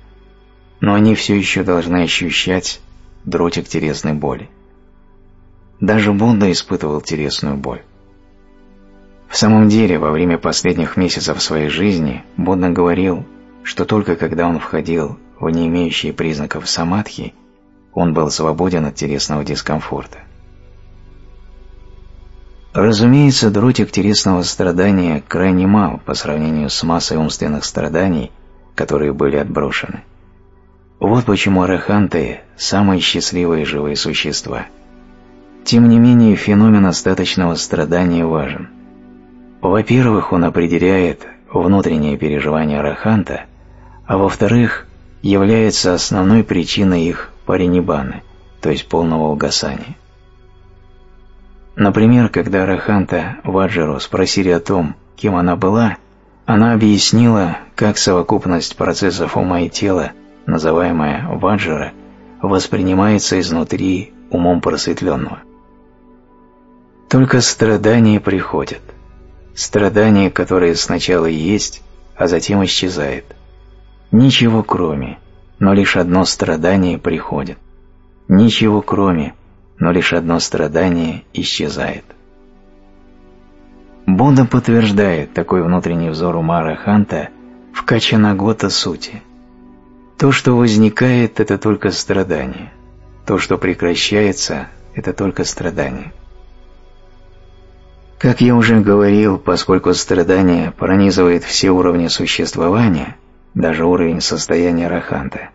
но они все еще должны ощущать дротик телесной боли. Даже Будда испытывал телесную боль. В самом деле, во время последних месяцев своей жизни Будда говорил, что только когда он входил в не имеющие признаков самадхи, он был свободен от телесного дискомфорта. Разумеется, дротик телесного страдания крайне мал по сравнению с массой умственных страданий, которые были отброшены. Вот почему араханты – самые счастливые живые существа. Тем не менее, феномен остаточного страдания важен – во-первых, он определяет внутреннее переживание араханта, а во-вторых, является основной причиной их паринибаны, то есть полного угасания. Например, когда Араханта Ваджару спросили о том, кем она была, она объяснила, как совокупность процессов ума и тела, называемая Ваджара, воспринимается изнутри умом просветленного. Только страдания приходят. Страдание, которое сначала есть, а затем исчезает. Ничего кроме, но лишь одно страдание приходит. Ничего кроме, но лишь одно страдание исчезает. Будда подтверждает такой внутренний взор ума Араханта в Качанагота сути. То, что возникает, это только страдание. То, что прекращается, это только страдание. Как я уже говорил, поскольку страдание пронизывает все уровни существования, даже уровень состояния Раханта,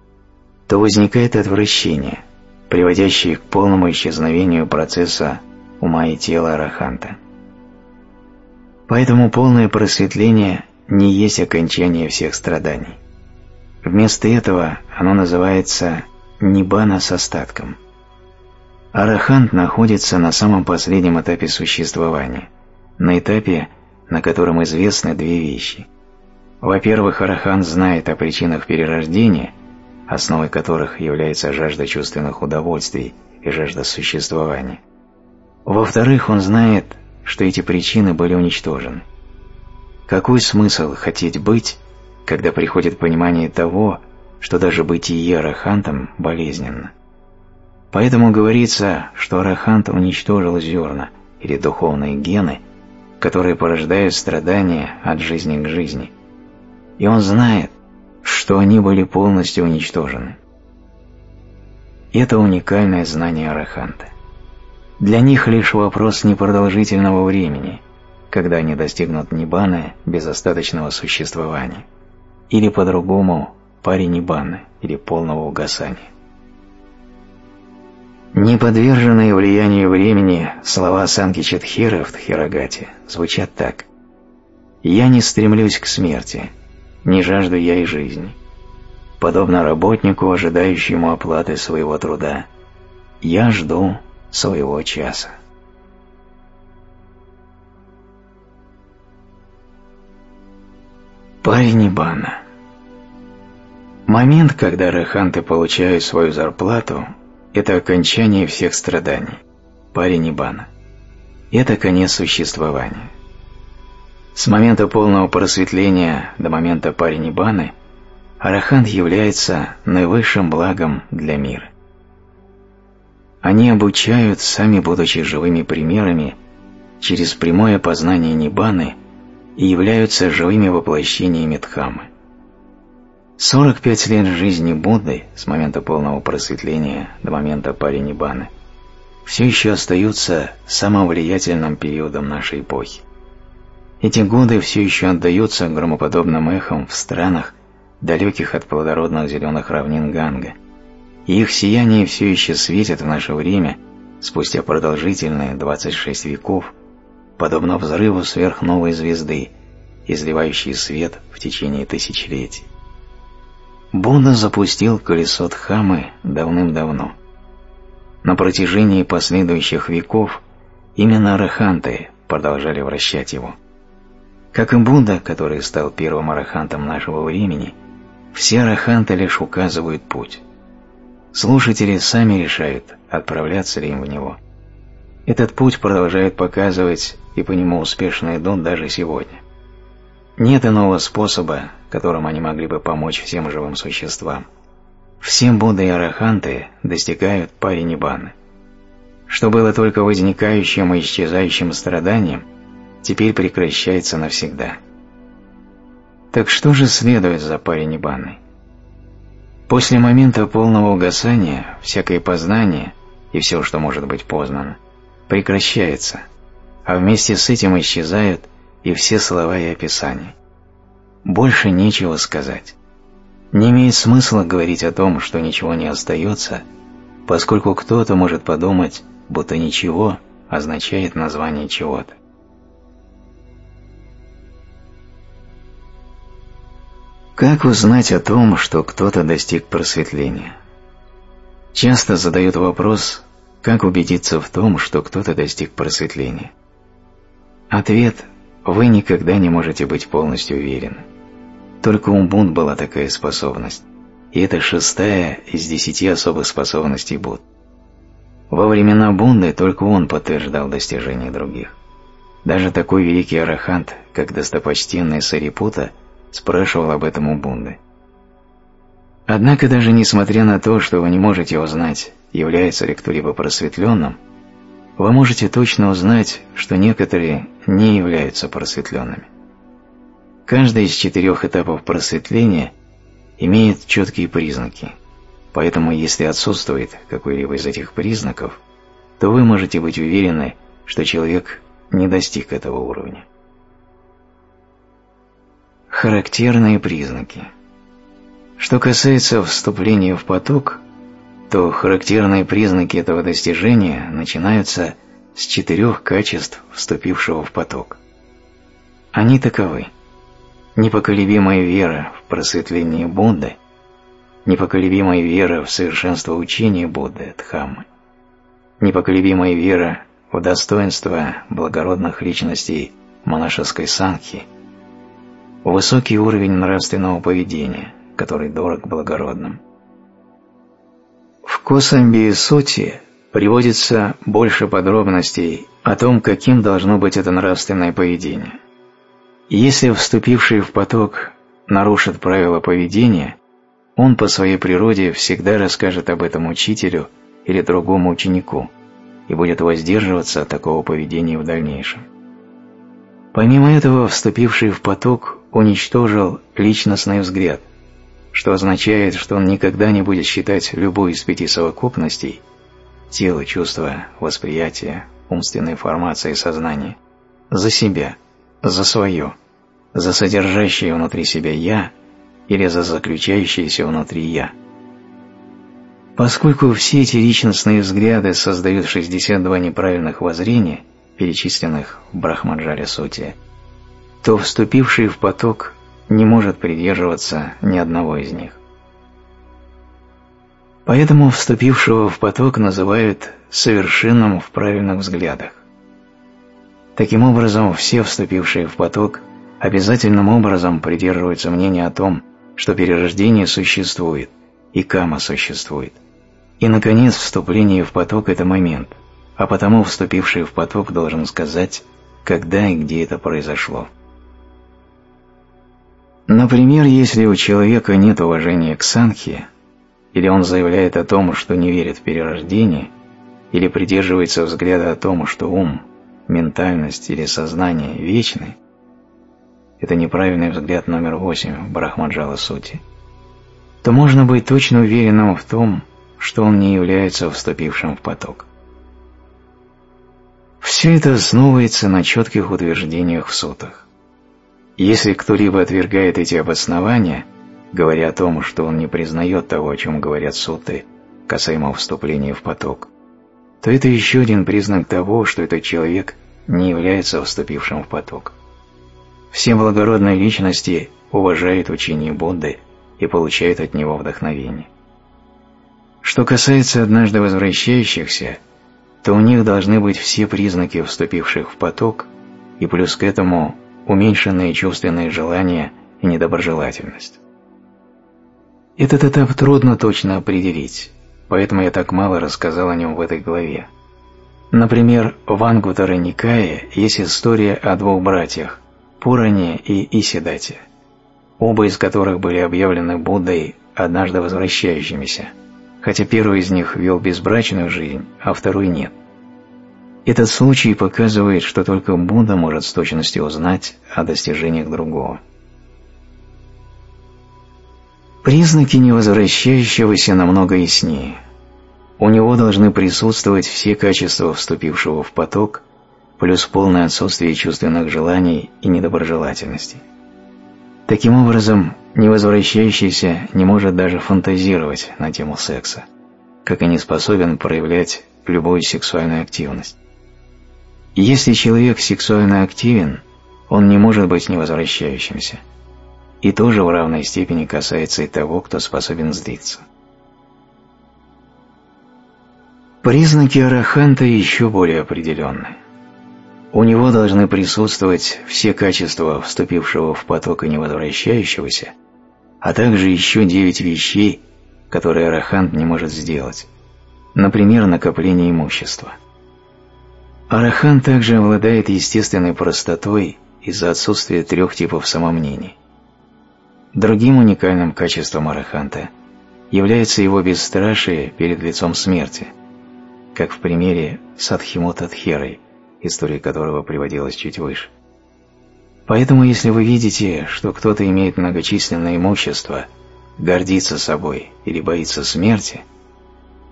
то возникает отвращение, приводящее к полному исчезновению процесса ума и тела Раханта. Поэтому полное просветление не есть окончание всех страданий. Вместо этого оно называется ниббана с остатком. Арахант находится на самом последнем этапе существования, на этапе, на котором известны две вещи. Во-первых, Арахант знает о причинах перерождения, основой которых является жажда чувственных удовольствий и жажда существования. Во-вторых, он знает что эти причины были уничтожены. Какой смысл хотеть быть, когда приходит понимание того, что даже бытие арахантом болезненно? Поэтому говорится, что арахант уничтожил зерна или духовные гены, которые порождают страдания от жизни к жизни. И он знает, что они были полностью уничтожены. Это уникальное знание араханта. Для них лишь вопрос непродолжительного времени, когда они достигнут ниббаны без остаточного существования, или по-другому пари ниббаны или полного угасания. Не подверженные влиянию времени слова Санки Четхира в Тхирагате звучат так. «Я не стремлюсь к смерти, не жажду я и жизни. Подобно работнику, ожидающему оплаты своего труда, я жду своего часа. Паринибана Момент, когда раханты получают свою зарплату, это окончание всех страданий. Паринибана. Это конец существования. С момента полного просветления до момента паринибаны Арахант является наивысшим благом для мира. Они обучают, сами будучи живыми примерами, через прямое познание Ниббаны и являются живыми воплощениями Дхаммы. 45 лет жизни Будды с момента полного просветления до момента пари Ниббаны все еще остаются самым влиятельным периодом нашей эпохи. Эти годы все еще отдаются громоподобным эхом в странах, далеких от плодородных зеленых равнин Ганга – и их сияние все еще светит в наше время, спустя продолжительные 26 веков, подобно взрыву сверхновой звезды, изливающей свет в течение тысячелетий. Будда запустил колесо Дхаммы давным-давно. На протяжении последующих веков именно араханты продолжали вращать его. Как и Будда, который стал первым арахантом нашего времени, все араханты лишь указывают путь. Слушатели сами решают, отправляться ли им в него. Этот путь продолжает показывать, и по нему успешно идут даже сегодня. Нет иного способа, которым они могли бы помочь всем живым существам. Всем Будды и Араханты достигают пари Ниббаны. Что было только возникающим и исчезающим страданием, теперь прекращается навсегда. Так что же следует за пари Ниббаной? После момента полного угасания всякое познание и все, что может быть познано, прекращается, а вместе с этим исчезают и все слова и описания. Больше нечего сказать. Не имеет смысла говорить о том, что ничего не остается, поскольку кто-то может подумать, будто ничего означает название чего-то. Как узнать о том, что кто-то достиг просветления? Часто задают вопрос, как убедиться в том, что кто-то достиг просветления. Ответ – вы никогда не можете быть полностью уверены. Только у Бун была такая способность, и это шестая из десяти особых способностей Буд. Во времена Бунды только он подтверждал достижения других. Даже такой великий арахант, как достопочтенный Сарипута – спрашивал об этом у Бунды. Однако даже несмотря на то, что вы не можете узнать, является ли кто-либо просветленным, вы можете точно узнать, что некоторые не являются просветленными. Каждый из четырех этапов просветления имеет четкие признаки, поэтому если отсутствует какой-либо из этих признаков, то вы можете быть уверены, что человек не достиг этого уровня. Характерные признаки. Что касается вступления в поток, то характерные признаки этого достижения начинаются с четырех качеств вступившего в поток. Они таковы. Непоколебимая вера в просветление Будды, непоколебимая вера в совершенство учения Будды, Дхаммы, непоколебимая вера в достоинство благородных личностей монашеской санхи – высокий уровень нравственного поведения, который дорог благородным. В Косамби Сути приводится больше подробностей о том, каким должно быть это нравственное поведение. Если вступивший в поток нарушит правила поведения, он по своей природе всегда расскажет об этом учителю или другому ученику и будет воздерживаться от такого поведения в дальнейшем. Помимо этого, вступивший в поток уничтожил личностный взгляд, что означает, что он никогда не будет считать любую из пяти совокупностей – тело, чувство, восприятие, умственная формация и сознание – за себя, за свое, за содержащее внутри себя «я» или за заключающееся внутри «я». Поскольку все эти личностные взгляды создают 62 неправильных воззрения, перечисленных в Брахмаджаре Сути – то вступивший в поток не может придерживаться ни одного из них. Поэтому вступившего в поток называют совершенным в правильных взглядах. Таким образом, все вступившие в поток обязательным образом придерживаются мнения о том, что перерождение существует и кама существует. И, наконец, вступление в поток – это момент, а потому вступивший в поток должен сказать, когда и где это произошло. Например, если у человека нет уважения к санхе, или он заявляет о том, что не верит в перерождение, или придерживается взгляда о том, что ум, ментальность или сознание вечны, это неправильный взгляд номер восемь в Брахмаджала Сути, то можно быть точно уверенным в том, что он не является вступившим в поток. Все это основывается на четких утверждениях в сутах. Если кто-либо отвергает эти обоснования, говоря о том, что он не признает того, о чем говорят суты, касаемо вступления в поток, то это еще один признак того, что этот человек не является вступившим в поток. Все благородные личности уважают учение Будды и получают от него вдохновение. Что касается однажды возвращающихся, то у них должны быть все признаки вступивших в поток, и плюс к этому уменьшенные чувственные желания и недоброжелательность. Этот этап трудно точно определить, поэтому я так мало рассказал о нем в этой главе. Например, в Ангутара Никае есть история о двух братьях – Пуране и Исидате, оба из которых были объявлены Буддой однажды возвращающимися, хотя первый из них вел безбрачную жизнь, а второй нет. Этот случай показывает, что только Будда может с точностью узнать о достижениях другого. Признаки невозвращающегося намного яснее. У него должны присутствовать все качества вступившего в поток, плюс полное отсутствие чувственных желаний и недоброжелательности. Таким образом, невозвращающийся не может даже фантазировать на тему секса, как и не способен проявлять любую сексуальную активность. Если человек сексуально активен, он не может быть невозвращающимся. и тоже в равной степени касается и того, кто способен сдиться. Признаки араханта еще более определенны. У него должны присутствовать все качества вступившего в поток и невозвращающегося, а также еще девять вещей, которые арахант не может сделать, например, накопление имущества. Арахант также обладает естественной простотой из-за отсутствия трех типов самомнений. Другим уникальным качеством араханта является его бесстрашие перед лицом смерти, как в примере Садхимута Тхерой, история которого приводилась чуть выше. Поэтому если вы видите, что кто-то имеет многочисленное имущество, гордится собой или боится смерти,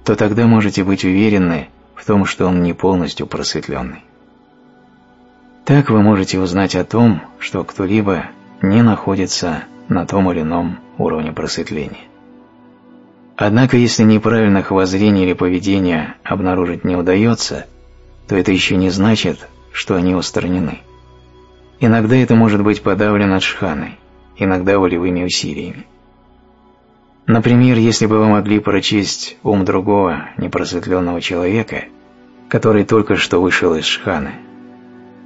то тогда можете быть уверены в том, что он не полностью просветленный. Так вы можете узнать о том, что кто-либо не находится на том или ином уровне просветления. Однако, если неправильных воззрений или поведения обнаружить не удается, то это еще не значит, что они устранены. Иногда это может быть подавлено джханой, иногда волевыми усилиями. Например, если бы вы могли прочесть ум другого непросветленного человека, который только что вышел из шханы,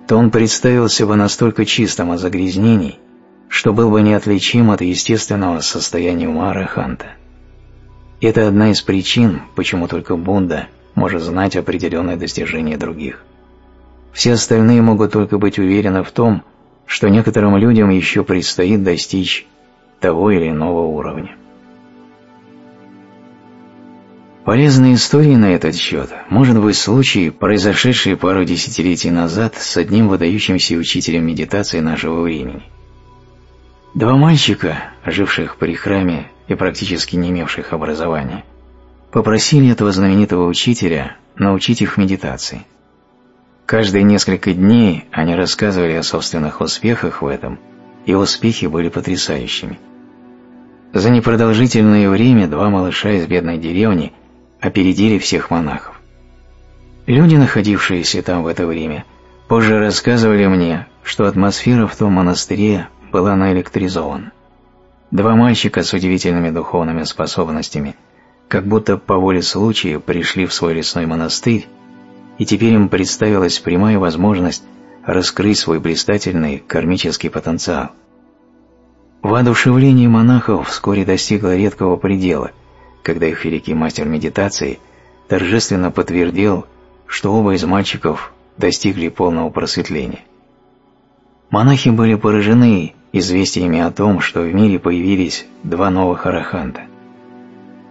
то он представился бы настолько чистым от загрязнений, что был бы неотличим от естественного состояния ума Араханта. Это одна из причин, почему только Бунда может знать определенные достижения других. Все остальные могут только быть уверены в том, что некоторым людям еще предстоит достичь того или иного уровня. Полезной историей на этот счет может быть случай, произошедший пару десятилетий назад с одним выдающимся учителем медитации нашего времени – Два мальчика, живших при храме и практически не имевших образования, попросили этого знаменитого учителя научить их медитации. Каждые несколько дней они рассказывали о собственных успехах в этом, и успехи были потрясающими. За непродолжительное время два малыша из бедной деревни опередили всех монахов. Люди, находившиеся там в это время, позже рассказывали мне, что атмосфера в том монастыре была наэлектризована. Два мальчика с удивительными духовными способностями как будто по воле случая пришли в свой лесной монастырь, и теперь им представилась прямая возможность раскрыть свой блистательный кармический потенциал. Воодушевление монахов вскоре достигло редкого предела, когда их великий мастер медитации торжественно подтвердил, что оба из мальчиков достигли полного просветления. Монахи были поражены известиями о том, что в мире появились два новых араханта.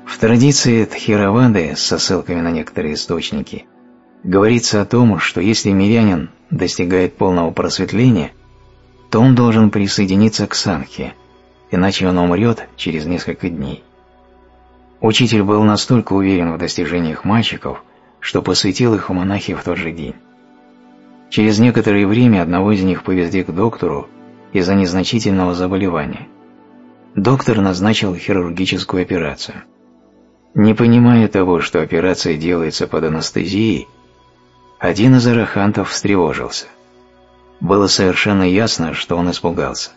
В традиции Тхировады со ссылками на некоторые источники говорится о том, что если мирянин достигает полного просветления, то он должен присоединиться к Санхе, иначе он умрет через несколько дней. Учитель был настолько уверен в достижениях мальчиков, что посвятил их в монахи в тот же день. Через некоторое время одного из них повезли к доктору из-за незначительного заболевания. Доктор назначил хирургическую операцию. Не понимая того, что операция делается под анестезией, один из арахантов встревожился. Было совершенно ясно, что он испугался.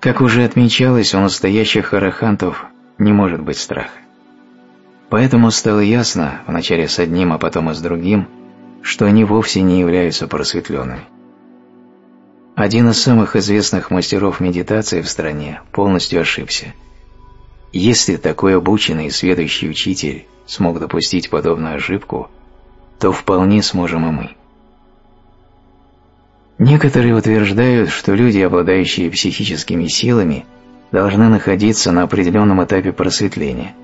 Как уже отмечалось, у настоящих арахантов не может быть страха. Поэтому стало ясно, вначале с одним, а потом и с другим, что они вовсе не являются просветленными. Один из самых известных мастеров медитации в стране полностью ошибся. Если такой обученный и следующий учитель смог допустить подобную ошибку, то вполне сможем и мы. Некоторые утверждают, что люди, обладающие психическими силами, должны находиться на определенном этапе просветления,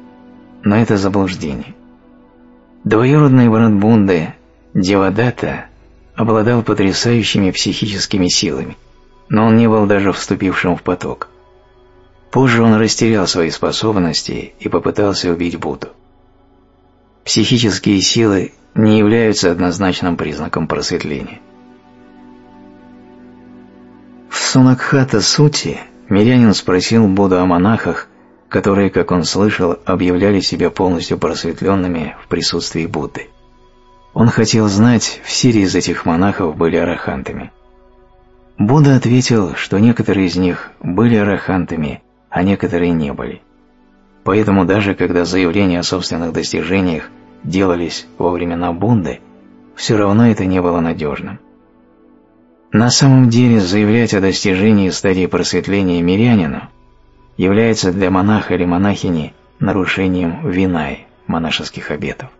но это заблуждение. Двоюродный брат Бунды, Девадата, обладал потрясающими психическими силами, но он не был даже вступившим в поток. Позже он растерял свои способности и попытался убить Будду. Психические силы не являются однозначным признаком просветления. В Сунакхата Сути мирянин спросил Будду о монахах, которые, как он слышал, объявляли себя полностью просветленными в присутствии Будды. Он хотел знать, все ли из этих монахов были арахантами. Будда ответил, что некоторые из них были арахантами, а некоторые не были. Поэтому даже когда заявления о собственных достижениях делались во времена Бунды, все равно это не было надежным. На самом деле заявлять о достижении стадии просветления мирянину является для монаха или монахини нарушением винай монашеских обетов.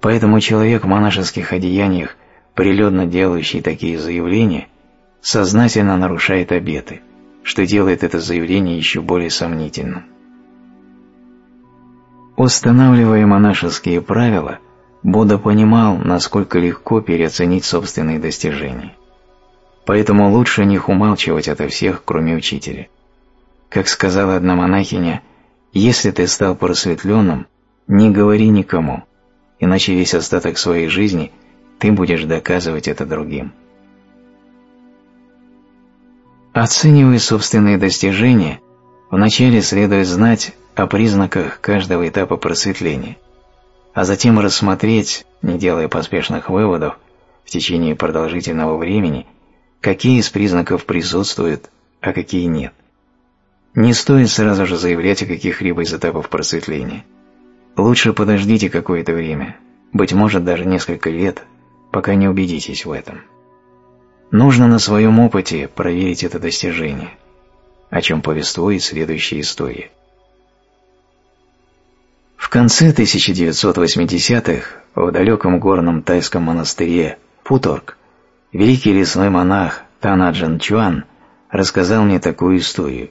Поэтому человек в монашеских одеяниях, прилюдно делающий такие заявления, сознательно нарушает обеты, что делает это заявление еще более сомнительным. Устанавливая монашеские правила, Будда понимал, насколько легко переоценить собственные достижения. Поэтому лучше о них умалчивать ото всех, кроме учителя. Как сказала одна монахиня, если ты стал просветленным, не говори никому, иначе весь остаток своей жизни ты будешь доказывать это другим. Оценивая собственные достижения, вначале следует знать о признаках каждого этапа просветления, а затем рассмотреть, не делая поспешных выводов, в течение продолжительного времени, какие из признаков присутствуют, а какие нет. Не стоит сразу же заявлять о каких-либо из этапов просветления. Лучше подождите какое-то время, быть может даже несколько лет, пока не убедитесь в этом. Нужно на своем опыте проверить это достижение, о чем повествует следующая история. В конце 1980-х в далеком горном тайском монастыре Путорг великий лесной монах Танаджан Чуан рассказал мне такую историю.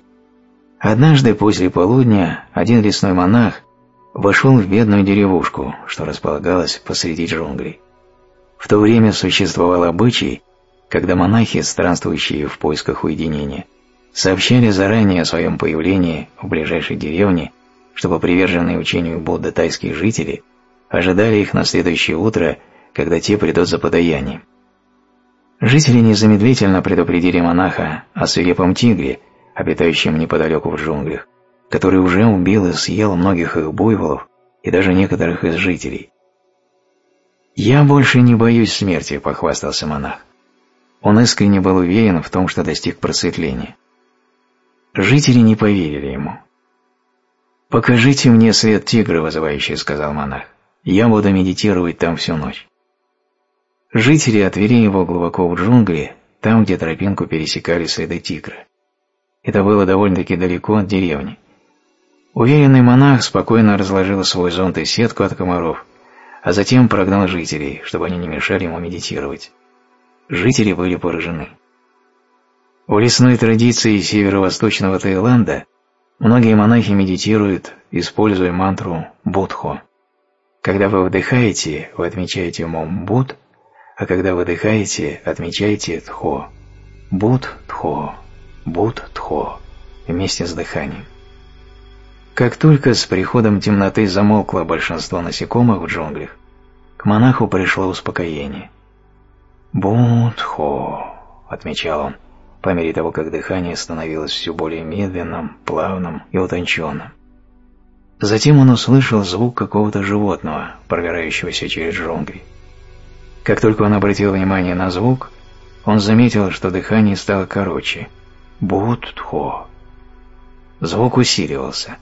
Однажды после полудня один лесной монах вошел в бедную деревушку, что располагалась посреди джунглей. В то время существовал обычай – когда монахи, странствующие в поисках уединения, сообщали заранее о своем появлении в ближайшей деревне, чтобы приверженные учению Будды тайские жители ожидали их на следующее утро, когда те придут за подаянием. Жители незамедлительно предупредили монаха о свирепом тигре, обитающем неподалеку в джунглях, который уже убил и съел многих их буйволов и даже некоторых из жителей. «Я больше не боюсь смерти», — похвастался монах. Он искренне был уверен в том, что достиг просветления. Жители не поверили ему. «Покажите мне свет тигра, вызывающий», — сказал монах. «Я буду медитировать там всю ночь». Жители отвели его глубоко в джунгли, там, где тропинку пересекали следы тигра. Это было довольно-таки далеко от деревни. Уверенный монах спокойно разложил свой зонт и сетку от комаров, а затем прогнал жителей, чтобы они не мешали ему медитировать жители были поражены. В лесной традиции северо-восточного Таиланда многие монахи медитируют, используя мантру «Будхо». Когда вы вдыхаете, вы отмечаете умом «Буд», а когда выдыхаете, отмечаете «Тхо». «Буд-Тхо», «Буд-Тхо» вместе с дыханием. Как только с приходом темноты замолкло большинство насекомых в джунглях, к монаху пришло успокоение. «Будхо», — отмечал он, по мере того, как дыхание становилось все более медленным, плавным и утонченным. Затем он услышал звук какого-то животного, пробирающегося через джунгли. Как только он обратил внимание на звук, он заметил, что дыхание стало короче. Будхо. Звук усиливался.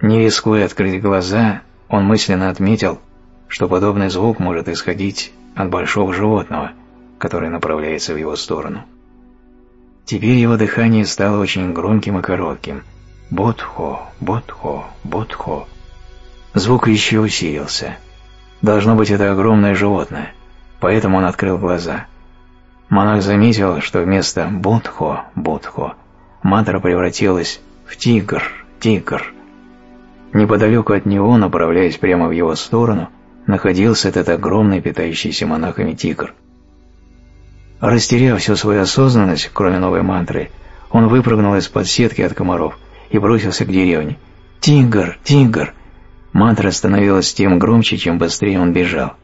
Не рискуя открыть глаза, он мысленно отметил, что подобный звук может исходить от большого животного, которое направляется в его сторону. Теперь его дыхание стало очень громким и коротким. Бодхо, бодхо, бодхо. Звук еще усилился. Должно быть, это огромное животное, поэтому он открыл глаза. Монах заметил, что вместо бодхо, бодхо, мантра превратилась в тигр, тигр. Неподалеку от него, направляясь прямо в его сторону, находился этот огромный питающийся монахами тигр. Растеряв всю свою осознанность, кроме новой мантры, он выпрыгнул из-под сетки от комаров и бросился к деревне. «Тигр! Тигр!» Мантра становилась тем громче, чем быстрее он бежал.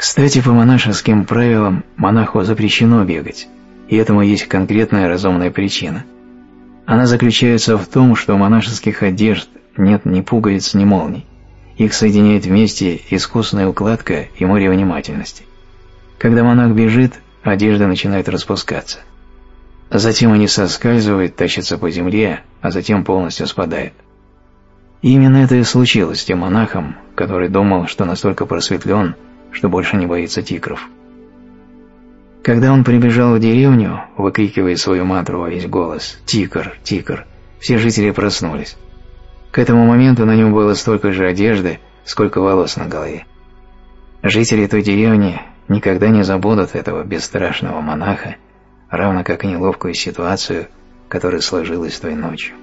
Кстати, по монашеским правилам монаху запрещено бегать, и этому есть конкретная разумная причина. Она заключается в том, что монашеских одежд нет ни пуговиц, ни молний. Их соединяет вместе искусная укладка и море внимательности. Когда монах бежит, одежда начинает распускаться. Затем они соскальзывают, тащатся по земле, а затем полностью спадают. И именно это и случилось с тем монахом, который думал, что настолько просветлен, что больше не боится тигров. Когда он прибежал в деревню, выкрикивая свою мантру во весь голос «Тикр! Тикр!», все жители проснулись. К этому моменту на нем было столько же одежды, сколько волос на голове. Жители той деревни никогда не забудут этого бесстрашного монаха, равно как и неловкую ситуацию, которая сложилась той ночью.